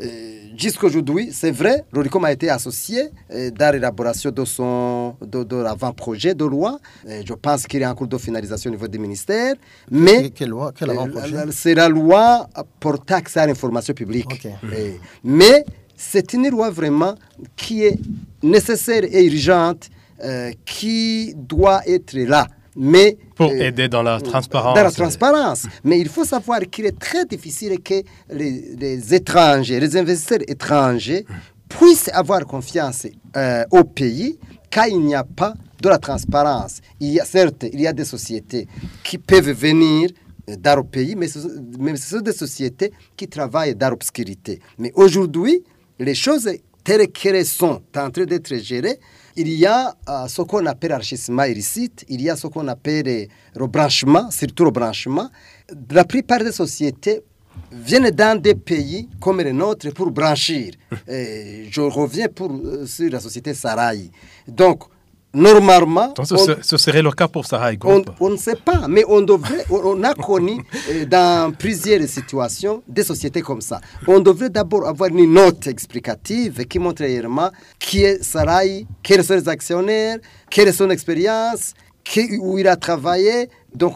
Euh, Jusqu'aujourd'hui, c'est vrai, l'ORICOM a été associé euh, dans l'élaboration de, son, de, de l'avant-projet de loi. Euh, je pense qu'il est en cours de finalisation au niveau du ministère. Mais Que- Quelle loi Quel euh, C'est la loi pour taxer l'information publique. Eh, Mais c'est une loi vraiment qui est nécessaire et urgente, euh, qui doit être là. Mais, Pour euh, aider dans la transparence. dans la transparence. Mais il faut savoir qu'il est très difficile que les, les étrangers, les investisseurs étrangers puissent avoir confiance euh, au pays quand il n'y a pas de la transparence. Il y a, certes, il y a des sociétés qui peuvent venir euh, dans le pays, mais ce, mais ce sont des sociétés qui travaillent dans l'obscurité. Mais aujourd'hui, les choses telles qu'elles sont en train d'être gérées, il y a euh, ce qu'on appelle l'enrichissement illicite, il y a ce qu'on appelle euh, le branchement, surtout le branchement. La plupart des sociétés viennent dans des pays comme le nôtre pour branchir. Et je reviens pour, euh, sur la société Saraï. Donc, normalement... Donc, ce, on- ce- ce serait le cas pour Sarah on, on ne sait pas, mais on, devrait, on, a connu euh, dans plusieurs situations des sociétés comme ça. On devrait d'abord avoir une note explicative qui montre réellement qui est Sarai, quels sont les actionnaires, quelle est son expérience, où il a travaillé, donc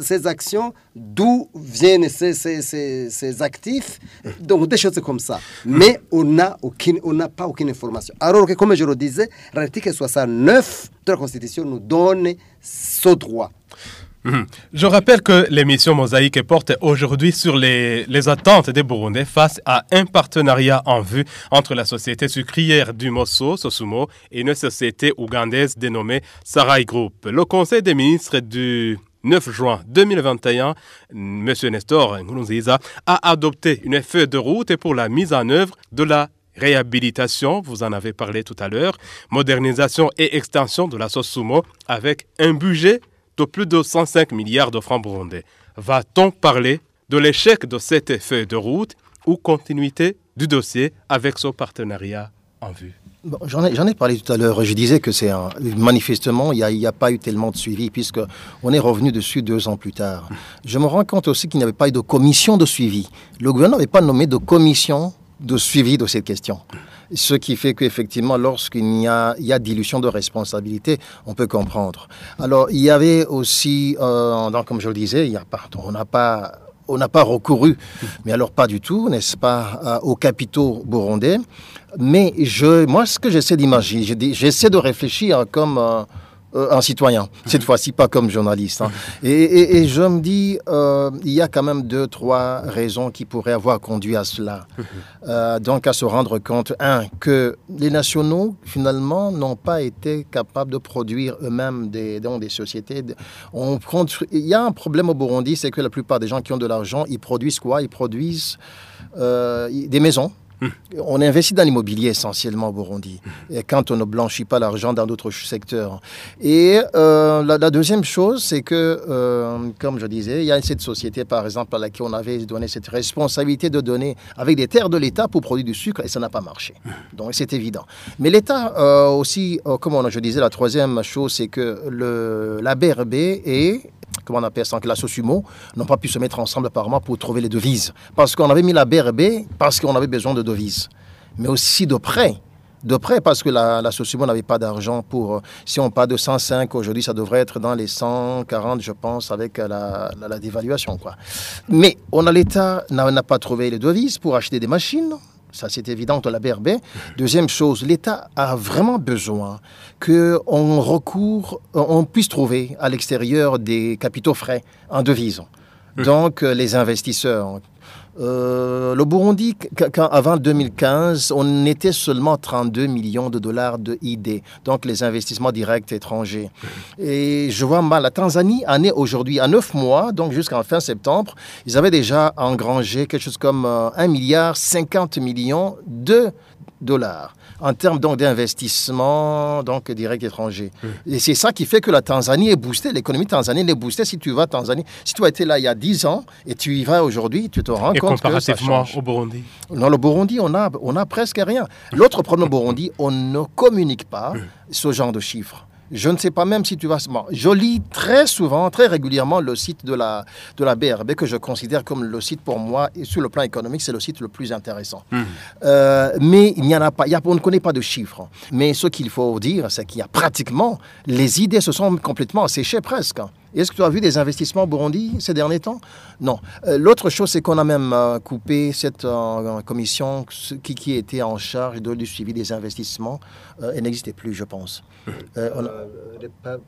ses actions, d'où viennent ses- ses- ses actifs, donc des choses comme ça. Mais on n'a aucune, on n'a pas aucune information. Alors que, comme je le disais, l'article 69 de la Constitution nous donne ce droit. Mhm. Je rappelle que l'émission Mosaïque porte aujourd'hui sur les, les attentes des Burundais face à un partenariat en vue entre la société sucrière du Mosso, Sosumo, et une société ougandaise dénommée Sarai Group. Le Conseil des ministres du 9 juin 2021, M. Nestor Nkurunziza a adopté une feuille de route pour la mise en œuvre de la réhabilitation, vous en avez parlé tout à l'heure, modernisation et extension de la Sosumo avec un budget de plus de 105 milliards de francs burundais. Va-t-on parler de l'échec de cette feuille de route ou continuité du dossier avec ce partenariat? En vue J'en ai, parlé tout à l'heure. Je disais que c'est un- manifestement, il n'y a, pas eu tellement de suivi puisque on est revenu dessus deux ans plus tard. Je me rends compte aussi qu'il n'y avait pas eu de commission de suivi. Le gouvernement n'avait pas nommé de commission de suivi de cette question. Ce qui fait qu'effectivement, lorsqu'il y a, dilution de responsabilité, on peut comprendre. Alors, il y avait aussi, euh, comme je le disais, on n'a pas on n'a pas recouru, mais alors pas du tout, n'est-ce pas, euh, aux capitaux burundais. Mais je, moi, ce que j'essaie d'imaginer, j'essaie de réfléchir comme euh, un citoyen, cette fois-ci pas comme journaliste. hein. Et, et- et je me dis, euh, il y a quand même deux, trois raisons qui pourraient avoir conduit à cela. Euh, donc à se rendre compte, un, que les nationaux, finalement, n'ont pas été capables de produire eux-mêmes des, des sociétés. On construit- il y a un problème au Burundi, c'est que la plupart des gens qui ont de l'argent, ils produisent quoi? Ils produisent euh, des maisons. On investit dans l'immobilier essentiellement au Burundi, et quand on ne blanchit pas l'argent dans d'autres secteurs. Et euh, la, deuxième chose, c'est que, euh, comme je disais, il y a cette société, par exemple, à laquelle on avait donné cette responsabilité de donner avec des terres de l'État pour produire du sucre, et ça n'a pas marché. Donc c'est évident. Mais l'État euh, aussi, comme on- je disais, la troisième chose, c'est que le, la BRB et comment on appelle ça, que la Sosumo n'ont pas pu se mettre ensemble apparemment pour trouver les devises. Parce qu'on avait mis la BRB parce qu'on avait besoin de devises. Mais aussi de prêts. De prêts parce que la, la n'avait pas d'argent pour... euh, Si on parle de 105, aujourd'hui ça devrait être dans les 140, je pense, avec euh, la, la- la dévaluation. Quoi. Mais on a l'État n'a pas trouvé les devises pour acheter des machines. Ça, c'est évident de la BRB. Deuxième chose, l'État a vraiment besoin qu'on recourt, on puisse trouver à l'extérieur des capitaux frais en devises. Donc, euh, les investisseurs. Euh, le Burundi, quand- avant 2015, on était seulement 32 millions de dollars de ID, donc les investissements directs étrangers. Et je vois mal, la Tanzanie en est aujourd'hui à 9 mois, donc jusqu'en fin septembre, ils avaient déjà engrangé quelque chose comme euh, 1 milliard 50 millions de dollars en termes donc d'investissement donc direct étranger. Et c'est ça qui fait que la Tanzanie est boostée, l'économie tanzanienne est boostée. Si tu vas à Tanzanie, si tu as été là il y a 10 ans et tu y vas aujourd'hui, tu te rends Et compte que ça comparativement au Burundi Non, le Burundi, on a, on a presque rien. L'autre problème au Burundi, on ne communique pas ce genre de chiffres. Je ne sais pas même si tu vas... bon, je lis très souvent, très régulièrement le site de la, de la BRB que je considère comme le site pour moi, et sur le plan économique, c'est le site le plus intéressant. Euh, mais il n'y en a pas, il y a- on ne connaît pas de chiffres. Mais ce qu'il faut dire, c'est qu'il y a pratiquement, les idées se sont complètement asséchées presque. Est-ce que tu as vu des investissements au Burundi ces derniers temps? Non. Euh, L'autre chose, c'est qu'on a même euh, coupé cette euh, commission qui, qui était en charge de, du suivi des investissements. Elle n'existait plus, je pense. On a- les par-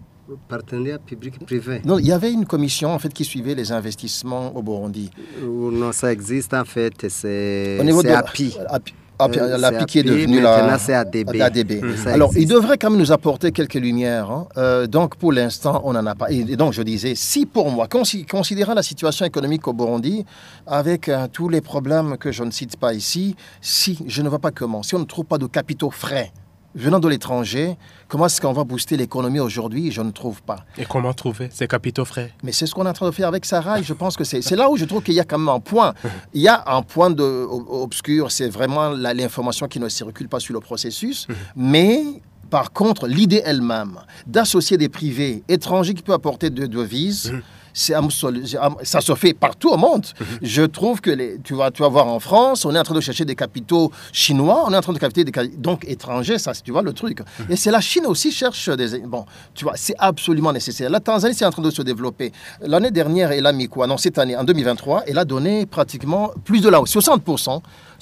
partenariats publics-privés. non, il y avait une commission en fait qui suivait les investissements au Burundi. Non, ça existe en fait, c'est Au niveau c'est de API. API, API, Euh, c'est qui est devenue la c'est ADB. ADB. Ça Alors, il devrait quand même nous apporter quelques lumières. hein. Euh, donc, pour l'instant, on n'en a pas. Et, donc, je disais, si pour moi, consi- considérant la situation économique au Burundi, avec euh, tous les problèmes que je ne cite pas ici, si je ne vois pas comment, si on ne trouve pas de capitaux frais venant de l'étranger, comment est-ce qu'on va booster l'économie aujourd'hui Je ne trouve pas. Et comment trouver ces capitaux frais? Mais c'est ce qu'on est en train de faire avec Sarah et je pense que c'est là où je trouve qu'il y a quand même un point. Il y a un point de, ob- obscur, c'est vraiment l'information qui ne circule pas sur le processus, mais par contre, l'idée elle-même d'associer des privés étrangers qui peuvent apporter de devises, ça se fait partout au monde. Je trouve que les, tu, vas, tu vas voir en France, on est en train de chercher des capitaux chinois, on est en train de capter des donc étrangers, ça, tu vois le truc. Et c'est la Chine aussi cherche des bon, tu vois, c'est absolument nécessaire. La Tanzanie c'est en train de se développer. L'année dernière, elle a mis quoi? Non, cette année, en 2023, elle a donné pratiquement plus de la hausse, 60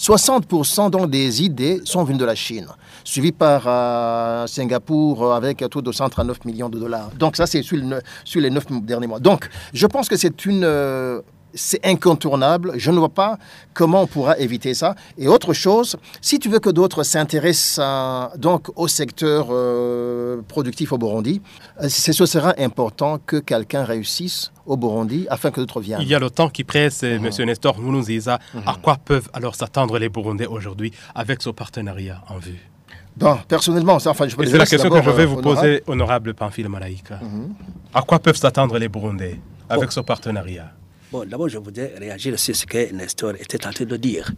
60% donc des idées sont venues de la Chine, suivi par euh, Singapour euh, avec un taux de 139 millions de dollars. Donc ça, c'est sur, les neuf derniers mois. Donc, je pense que c'est une... euh, c'est incontournable. Je ne vois pas comment on pourra éviter ça. Et autre chose, si tu veux que d'autres s'intéressent à- donc au secteur euh, productif au Burundi, euh, ce sera important que quelqu'un réussisse au Burundi afin que d'autres viennent. Il y a le temps qui presse, Mhm. Monsieur Nestor Mounounziza. À quoi peuvent alors s'attendre les Burundais aujourd'hui avec ce partenariat en vue? Bon, personnellement, ça, enfin, je peux c'est la question que je vais euh, vous honorable. poser, honorable Pamphile Malaïka. Mhm. À quoi peuvent s'attendre les Burundais avec ce partenariat? Bon, d'abord, je voudrais réagir sur ce que Nestor était en train de dire.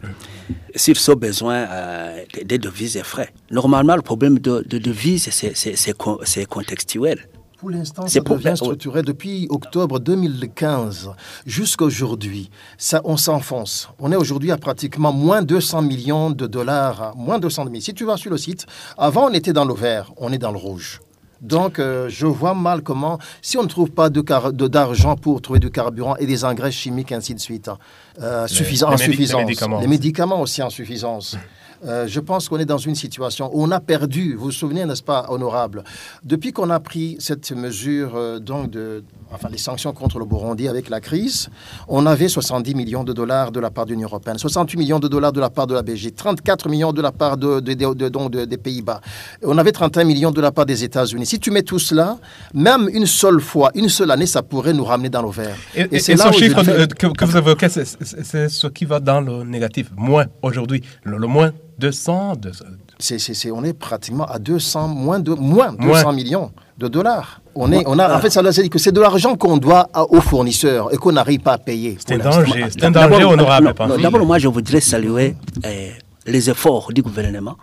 Sur ce besoin euh, des- devises et frais. Normalement, le problème de, de devises, c'est- c'est c'est con- c'est contextuel. Pour l'instant, C'est ça pour- devient structuré depuis octobre 2015 jusqu'à aujourd'hui. Ça, on s'enfonce. On est aujourd'hui à pratiquement moins 200 millions de dollars, moins 200 000. Si tu vas sur le site, avant on était dans le vert, on est dans le rouge. Donc, euh, je vois mal comment, si on ne trouve pas de car- de- d'argent pour trouver du carburant et des engrais chimiques, ainsi de suite, hein, euh, suffisant, les médicaments. Les médicaments aussi en suffisance. Euh, je pense qu'on est dans une situation où on a perdu, vous vous souvenez, n'est-ce pas, honorable, depuis qu'on a pris cette mesure euh, donc de, enfin les sanctions contre le Burundi avec la crise, on avait 70 millions de dollars de la part de l'Union européenne, 68 millions de dollars de la part de la Belgique, 34 millions de la part de, de- de- donc de- des Pays-Bas. On avait 31 millions de la part des États-Unis. Si tu mets tout cela, même une seule fois, une seule année, ça pourrait nous ramener dans le vert. Et, et- c'est et là ce chiffre euh, que, que vous évoquez, c'est- c'est c'est ce qui va dans le négatif. Moins aujourd'hui. Le, le moins 200, de- C'est, c'est- c'est- on est pratiquement à 200, moins de, moins 200 Moins. millions de dollars. On est, on a, en fait, ça veut dire que c'est de l'argent qu'on doit à- aux fournisseurs et qu'on n'arrive pas à payer. c'est un danger. C'est un D'abord, danger honorable. D'abord, moi, je voudrais saluer euh, les efforts du gouvernement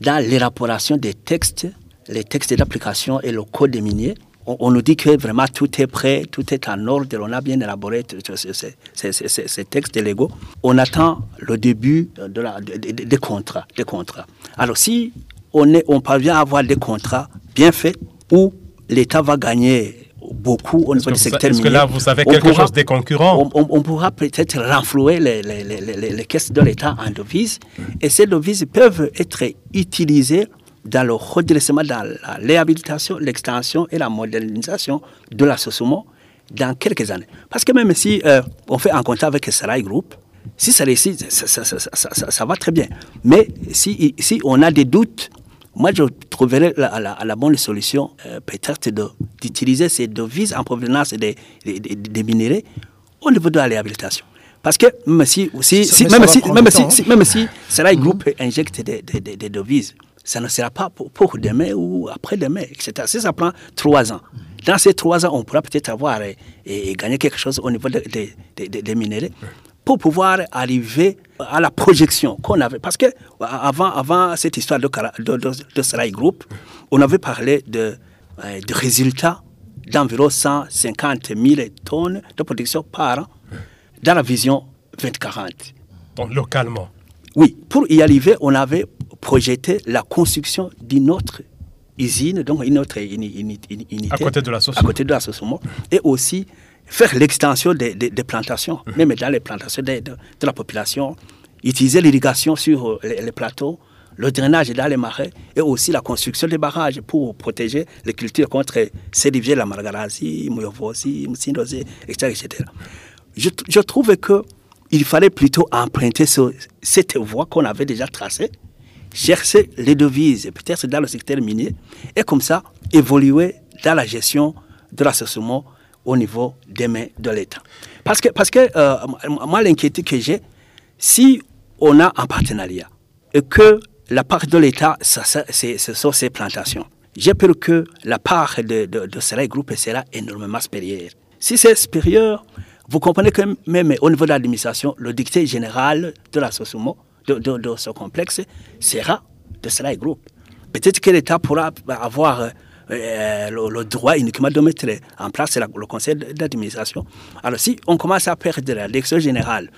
dans l'élaboration des textes, les textes d'application et le code des miniers. On, on nous dit que vraiment tout est prêt, tout est en ordre, on a bien élaboré ces- textes légaux. On attend le début de la, de- de- des contrats, des contrats. Alors, si on, est, on parvient à avoir des contrats bien faits où l'État va gagner beaucoup au niveau du secteur est-ce que là, vous savez on quelque chose des concurrents on, on- on pourra peut-être renflouer les, les- les- les- les caisses de l'État en devises et ces devises peuvent être utilisées dans le redressement, dans la réhabilitation, l'extension et la modernisation de la Sosumo dans quelques années. Parce que même si euh, on fait un contrat avec Sarai Group, si ça réussit, ça, ça- ça- ça- ça- ça va très bien. Mais si, si on a des doutes, moi, je trouverais la, la- la bonne solution, euh, peut-être, de- d'utiliser ces devises en provenance des, des, des- minéraux au niveau de la réhabilitation. Parce que même si, si, même, va si, même, si, hein. même si Sarai Group injecte des, des- des- des devises, ça ne sera pas pour, pour demain ou après-demain, etc. Si ça prend trois ans, dans ces trois ans, on pourra peut-être avoir et, et gagner quelque chose au niveau de- de- de- de- des minéraux pour pouvoir arriver à la projection qu'on avait. Parce que avant, avant cette histoire de, de, Sarai Group, on avait parlé de, euh, de résultats d'environ 150 000 tonnes de production par an dans la vision 2040. Donc, localement. Oui, pour y arriver, on avait projeté la construction d'une autre usine, donc une autre uni- uni- uni- unité. À côté de la Sosumo. À côté de. Et aussi faire l'extension des, des- des plantations, même dans les plantations de, de- de la population, utiliser l'irrigation sur euh, les, les plateaux, le drainage dans les marais et aussi la construction des barrages pour protéger les cultures contre ces rivières, la Margarazi, Muyovosi, Mutsindozi, etc. etc. Je, je trouve que il fallait plutôt emprunter ce- cette voie qu'on avait déjà tracée, chercher les devises, peut-être dans le secteur minier, et comme ça évoluer dans la gestion de l'association au niveau des mains de l'État. Parce que, parce que euh, moi, l'inquiétude que j'ai, si on a un partenariat et que la part de l'État, ce sont ces plantations, j'ai peur que la part de, de, de Serail Group sera énormément supérieure. Si c'est supérieur, vous comprenez que même au niveau de l'administration, le dicté général de la Sosumo, de, ce complexe, sera de Serail Group. Peut-être que l'État pourra avoir euh, euh, le, droit uniquement de mettre en place la- le conseil d'administration. Alors si on commence à perdre la direction générale,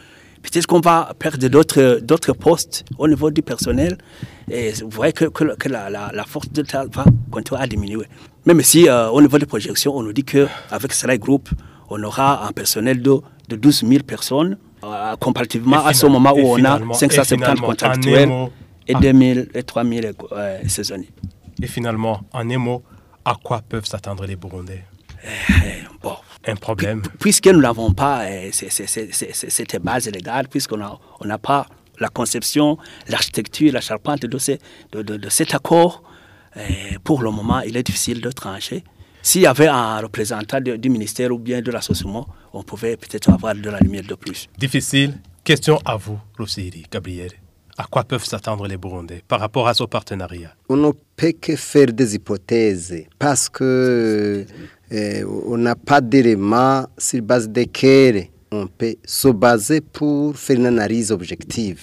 peut-être qu'on va perdre d'autres d'autres postes au niveau du personnel. Et vous voyez que, que, la, force de l'État va continuer à diminuer. Même si euh, au niveau des projections, on nous dit qu'avec Sarai Group, on aura un personnel de, de 12 000 personnes, euh, comparativement à ce moment où on a finalement- et 570 finalement, en contractuels émo- et ah. 2000 et 3000 euh, saisonniers. Et finalement, en un mot, à quoi peuvent s'attendre les Burundais? Eh, Bon, Un problème. puisque nous n'avons pas ces- cette base légale, puisqu'on n'a on n'a pas la conception, l'architecture, la charpente de, ces- de, de- de cet accord, euh, pour le moment, il est difficile de trancher. S'il y avait un représentant du ministère ou bien de l'association, on pouvait peut-être avoir de la lumière de plus. Difficile. Question à vous, Luciri, Gabriel. À quoi peuvent s'attendre les Burundais par rapport à ce partenariat? On ne peut que faire des hypothèses parce que euh, on n'a pas d'éléments sur base desquels on peut se baser pour faire une analyse objective.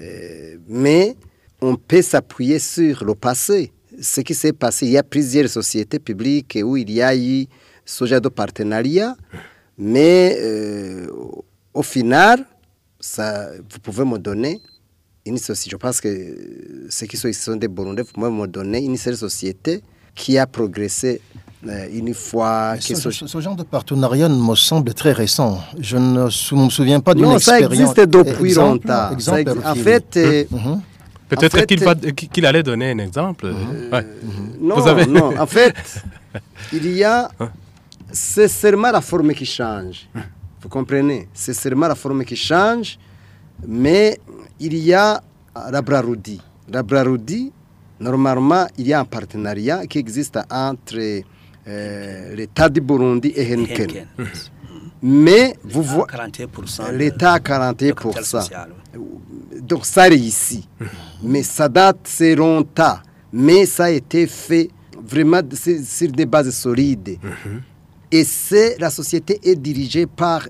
Euh, mais on peut s'appuyer sur le passé. Ce qui s'est passé, il y a plusieurs sociétés publiques où il y a eu ce genre de partenariat, mais euh, au final, ça, vous pouvez me donner une société, je pense que ceux qui sont ici sont des Burundais, vous pouvez me donner une seule société qui a progressé euh, une fois. Ce, genre de partenariat me semble très récent. Je ne sou- me souviens pas d'une Non, ça expérience. existe depuis Exemple- longtemps. exemple ex- en fait, euh, Mhm. Peut-être En fait, qu'il allait donner un exemple? Ouais. Non, Vous avez- non. En fait, il y a. C'est seulement la forme qui change. Vous comprenez? C'est seulement la forme qui change. Mais il y a la Braroudi. La Braroudi, normalement, il y a un partenariat qui existe entre euh, l'État du Burundi et Henken. Henken. Mais vous voyez. 41%. de- L'État à de capital 41%. social. Donc ça réussit. Mais ça date, c'est longtemps. Mais ça a été fait vraiment sur sur des bases solides. Et la société est dirigée par,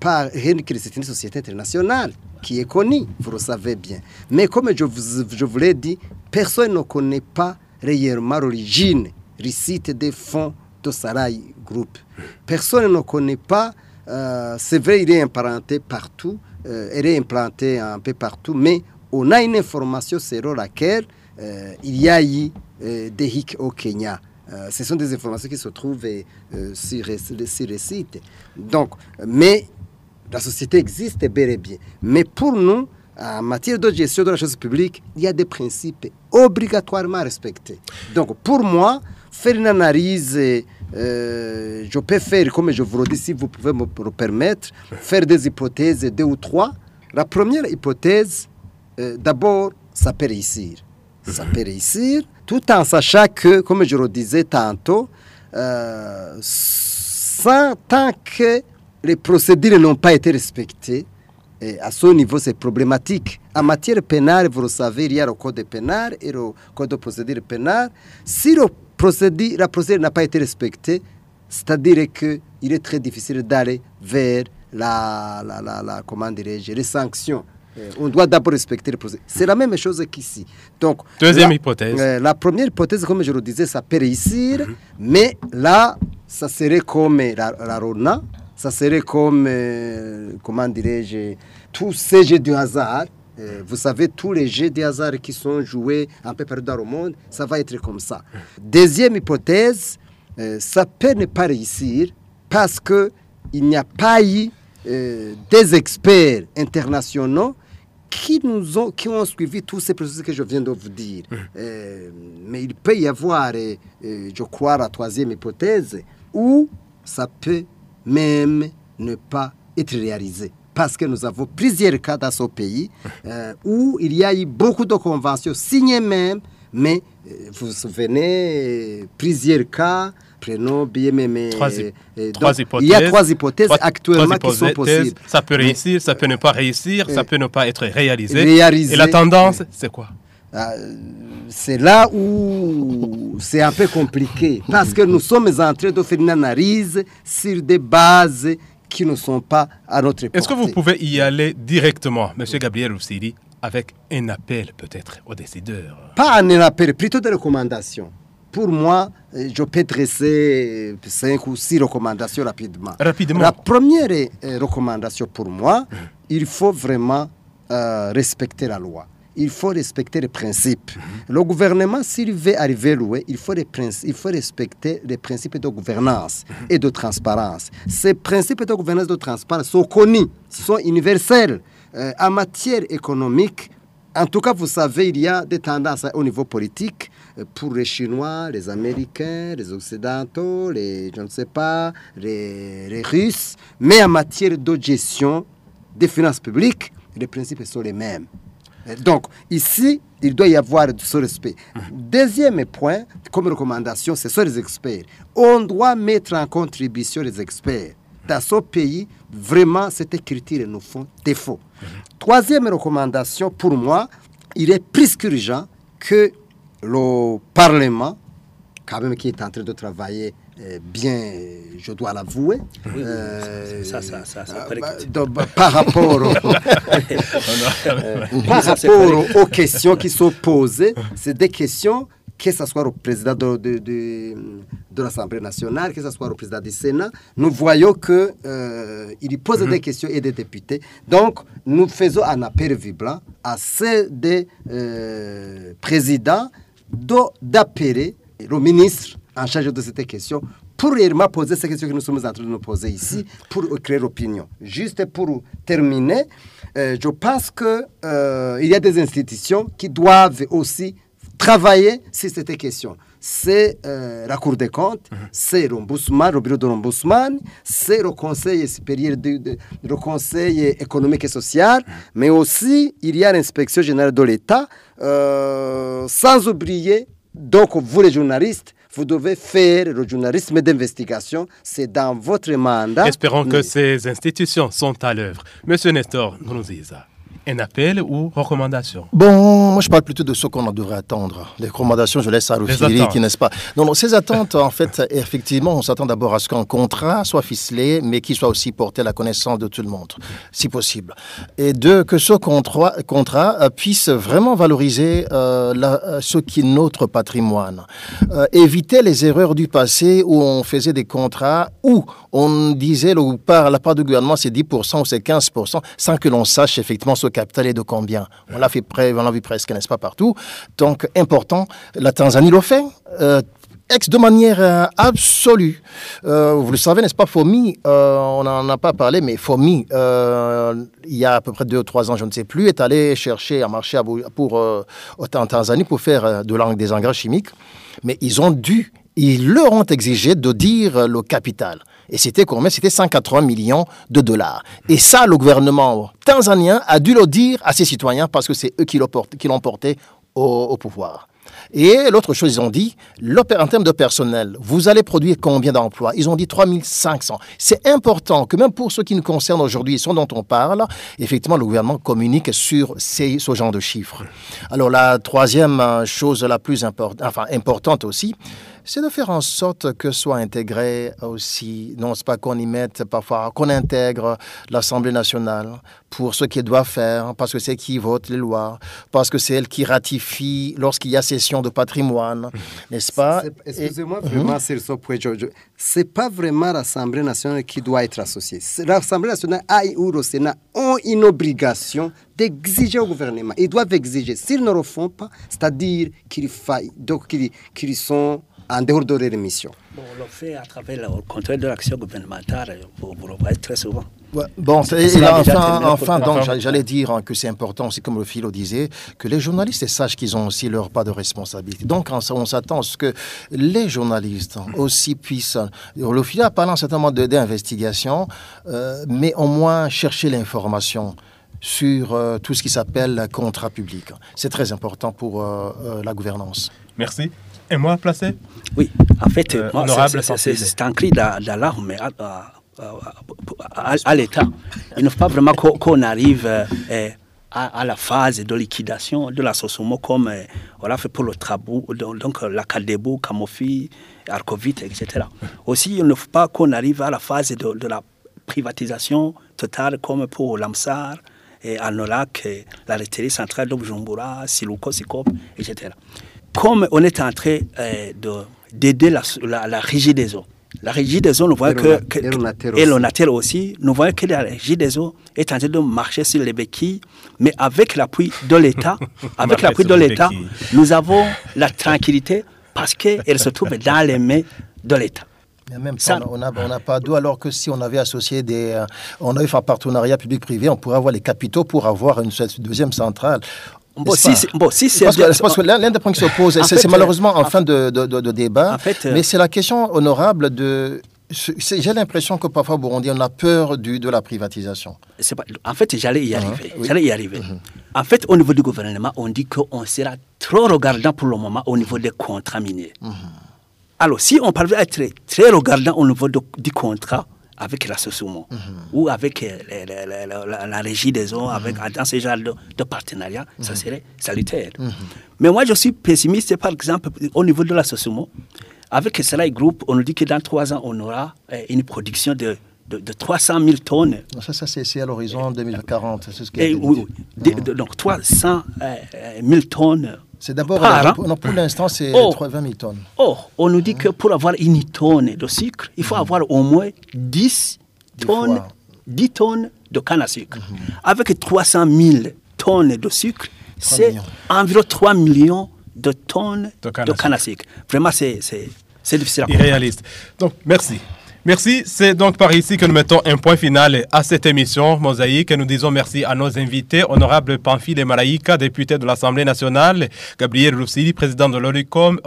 par c'est une société internationale qui est connue, vous le savez bien. Mais comme je vous, l'ai dit, personne ne connaît pas réellement l'origine, le site des fonds de Sarai Group. Personne ne connaît pas, euh, c'est vrai, il est implanté partout, euh, il est implanté un peu partout, mais on a une information sur laquelle euh, il y a eu euh, des hicks au Kenya. Euh, ce sont des informations qui se trouvent euh, sur, sur le site. Donc, mais la société existe bel et bien. Mais pour nous, en matière de gestion de la chose publique, il y a des principes obligatoirement respectés. Donc, pour moi, faire une analyse, euh, je peux faire, comme je vous le dis, si vous pouvez me le permettre, faire des hypothèses, deux ou trois. La première hypothèse, d'abord, ça peut réussir. Ça peut tout en sachant que, comme je le disais tantôt, euh, tant que les procédures n'ont pas été respectées, et à ce niveau, c'est problématique. En matière pénale, vous le savez, il y a le code pénal et le code de procédure pénale. Si le procédure, la procédure n'a pas été respectée, c'est-à-dire qu'il est très difficile d'aller vers la, la, la, la comment les sanctions. Euh, on doit d'abord respecter les procédures. C'est la même chose qu'ici. Donc, Deuxième la- hypothèse. euh, la première hypothèse, comme je le disais, ça peut réussir, mais là, ça serait comme la, la Rona, ça serait comme, euh, comment dirais-je, tous ces jeux du hasard. Euh, vous savez, tous les jeux de hasard qui sont joués un peu partout dans le monde, ça va être comme ça. Deuxième hypothèse, euh, ça peut ne pas réussir parce qu'il n'y a pas eu euh, des experts internationaux qui nous ont, qui ont suivi tous ces processus que je viens de vous dire. Euh, mais il peut y avoir, euh, euh, je crois, la troisième hypothèse, où ça peut même ne pas être réalisé. Parce que nous avons plusieurs cas dans ce pays euh, où il y a eu beaucoup de conventions signées même, mais vous vous souvenez, plusieurs cas, même. Trois, hy- trois donc, hypothèses. Il y a trois hypothèses Trois- actuellement trois qui sont possibles. Ça peut Mais- réussir, ça peut ne pas réussir, ça peut ne pas être réalisé. réalisé. Et la tendance, c'est quoi? Euh, c'est là où c'est un peu compliqué parce que nous sommes en train de faire une analyse sur des bases qui ne sont pas à notre portée. Est-ce que vous pouvez y aller directement, M. Gabriel Roussiri, avec un appel peut-être aux décideurs Pas un appel, plutôt des recommandations. Pour moi, euh, je peux dresser euh, cinq ou six recommandations rapidement. Rapidement. La première euh, recommandation pour moi, il faut vraiment euh, respecter la loi. Il faut respecter les principes. Le gouvernement, s'il veut arriver loin, il faut, les il faut respecter les principes de gouvernance et de transparence. Ces principes de gouvernance et de transparence sont connus, sont universels. Euh, en matière économique, en tout cas, vous savez, il y a des tendances au niveau politique pour les Chinois, les Américains, les Occidentaux, les, je ne sais pas, les, Russes. Mais en matière de gestion des finances publiques, les principes sont les mêmes. Donc, ici, il doit y avoir ce respect. Deuxième point, comme recommandation, ce sont les experts. On doit mettre en contribution les experts. Dans ce pays, vraiment, cette écriture nous font défaut. Troisième recommandation, pour moi, il est plus qu'urgent que le Parlement, quand même qui est en train de travailler euh, bien, je dois l'avouer. oui, euh, ça, ça, ça, c'est euh, correct. bah, donc, bah, par rapport par aux, aux questions qui sont posées, c'est des questions, que ce soit au président de, de, de- de l'Assemblée nationale, que ce soit au président du Sénat, nous voyons qu'il euh, il pose des questions et des députés. Donc, nous faisons un appel vibrant à ces des euh, présidents d'appeler le ministre en charge de cette question pour poser ces questions que nous sommes en train de nous poser ici, pour créer l'opinion. Juste pour terminer, euh, je pense qu'il euh, y a des institutions qui doivent aussi travailler sur cette question. C'est euh, la Cour des comptes, c'est l'ombudsman, le bureau de l'ombudsman, c'est le Conseil supérieur, de, de- le Conseil économique et social, mais aussi il y a l'inspection générale de l'État, euh, sans oublier, donc vous les journalistes, vous devez faire le journalisme d'investigation, c'est dans votre mandat. Espérons que ces institutions sont à l'œuvre. Monsieur Nestor Nourouziza, un appel ou recommandation Bon, moi je parle plutôt de ce qu'on devrait attendre. Les recommandations, je laisse à Rufiri, qui n'est-ce pas. Non, non, ces attentes, en fait, effectivement, on s'attend d'abord à ce qu'un contrat soit ficelé, mais qu'il soit aussi porté à la connaissance de tout le monde, si possible. Et deux, que ce contrat, contrat euh, puisse vraiment valoriser euh, la- euh, ce qui est notre patrimoine. Euh, éviter les erreurs du passé où on faisait des contrats où on disait le, par la part du gouvernement c'est 10% ou c'est 15% sans que l'on sache effectivement ce capital est de combien. On l'a fait vu presque, n'est-ce pas, partout. Donc, important, la Tanzanie le fait. euh, ex de manière euh, absolue. Euh, vous le savez, n'est-ce pas, FOMI, on n'en a pas parlé, mais FOMI, il y a à peu près deux ou trois ans, je ne sais plus, est allé chercher un marché à pour, en Tanzanie pour faire de l'eng- des engrais chimiques. Mais ils ont dû, ils leur ont exigé de dire le capital. Et c'était combien C'était 180 millions de dollars. Et ça, le gouvernement tanzanien a dû le dire à ses citoyens parce que c'est eux qui l'ont porté, au, pouvoir. Et l'autre chose, ils ont dit, en termes de personnel, vous allez produire combien d'emplois? Ils ont dit 3500. C'est important que même pour ceux qui nous concernent aujourd'hui, ceux dont on parle, effectivement, le gouvernement communique sur ce genre de chiffres. Alors la troisième euh, chose la plus import- enfin, importante aussi, c'est de faire en sorte que soit intégré aussi, non, c'est pas qu'on y mette parfois, qu'on intègre l'Assemblée nationale pour ce qu'elle doit faire, parce que c'est qui vote les lois, parce que c'est elle qui ratifie lorsqu'il y a session de patrimoine, n'est-ce pas? C'est- Et- Excusez-moi vraiment sur ce point, je- je- c'est pas vraiment l'Assemblée nationale qui doit être associée. C'est- L'Assemblée nationale a, ou le Sénat ont une obligation d'exiger au gouvernement. Ils doivent exiger. S'ils ne le font pas, c'est-à-dire qu'ils faillent, donc qu'ils qu'ils sont en dehors de leur mission. Bon, on le fait à travers le contrôle de l'action gouvernementale, vous, vous le voyez très souvent. Ouais, Bon, c'est- C'est et enfin, donc, j'allais dire hein, que c'est important aussi, comme le philo disait, que les journalistes sachent qu'ils ont aussi leur part de responsabilité. Donc, on, on s'attend à ce que les journalistes aussi puissent, euh, le philo a parlé un certain nombre de- d'investigations, euh, mais au moins chercher l'information sur euh, tout ce qui s'appelle le contrat public. C'est très important pour euh, euh, la gouvernance. Merci. Et moi, placé Oui, en fait, Euh, c'est- un cri d'a- d'alarme à, à- à- à- à l'État. Il ne faut pas vraiment qu'on arrive euh, euh, à, la phase de liquidation de la Sosomo comme euh, on l'a fait pour le Trabou, donc, donc, la Cadebo, Camofi, Arcovite, etc. Aussi, il ne faut pas qu'on arrive à la phase de, de la privatisation totale comme pour l'Amsar, et Anolac, et la laiterie centrale de Bujumbura, Siluko, Sikop, etc. Comme on est en train euh, de- d'aider la, la, la régie des eaux, la régie des eaux, nous voyons Et que, que- et l'ONATER et aussi. nous voyons que la régie des eaux est en train de marcher sur les béquilles, mais avec l'appui de l'État, avec l'appui de l'État, nous avons la tranquillité parce qu'elle se trouve dans les mains de l'État. Mais en même temps, Ça- on n'a on pas d'eau, alors que si on avait associé des. euh, on avait fait un partenariat public-privé, on pourrait avoir les capitaux pour avoir une, deuxième centrale. Bon, si bon, si c'est parce que, l'un des points qui et En c'est c'est malheureusement en euh, fin de, de- de- de débat, en fait, euh, mais c'est la question honorable de. J'ai l'impression que parfois au Burundi, on a peur du, de la privatisation. pas- en fait, j'allais y arriver. oui. J'allais y arriver. En fait, au niveau du gouvernement, on dit qu'on sera trop regardant pour le moment au niveau des contrats miniers. Alors, si on parvient à être très regardant au niveau du contrat avec la Sosumo ou avec euh, la, la- la- la- la- régie des eaux, avec, dans ce genre de, de partenariat, ça serait salutaire. Mais moi, je suis pessimiste, par exemple, au niveau de la Sosumo. Avec Selai Group, on nous dit que dans trois ans, on aura euh, une production de, de, de 300 000 tonnes Ça, ça c'est à l'horizon 2040. C'est ce qui été oui, oui. Donc 300 euh, euh, 000 tonnes. C'est d'abord. par an. non, pour l'instant, c'est Oh. 20 000 tonnes. Or, on nous dit que pour avoir une tonne de sucre, il faut avoir au moins 10 Dix tonnes, fois. 10 tonnes de canne à sucre. Avec 300 000 tonnes de sucre, c'est environ 3 millions de tonnes De de canne à sucre. Vraiment, c'est- c'est c'est difficile à irréaliste. Donc, merci. Merci. C'est donc par ici que nous mettons un point final à cette émission Mosaïque. Nous disons merci à nos invités, honorable Pamphile Maraïka, député de l'Assemblée nationale, Gabriel Roussili, président de l'OLICOM,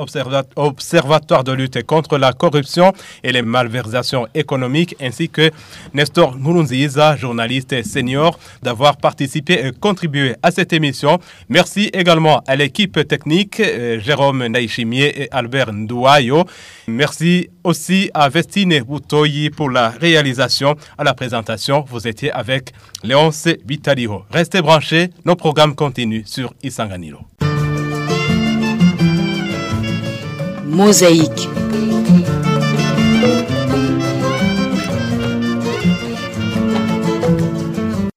observatoire de lutte contre la corruption et les malversations économiques, ainsi que Nestor Murunziza, journaliste senior, d'avoir participé et contribué à cette émission. Merci également à l'équipe technique, euh, Jérôme Naïchimier et Albert Ndouayo. Merci aussi à Vestine pour la réalisation. À la présentation, vous étiez avec Léonce Vitaliro. Restez branchés, nos programmes continuent sur Isanganilo. Mosaïque.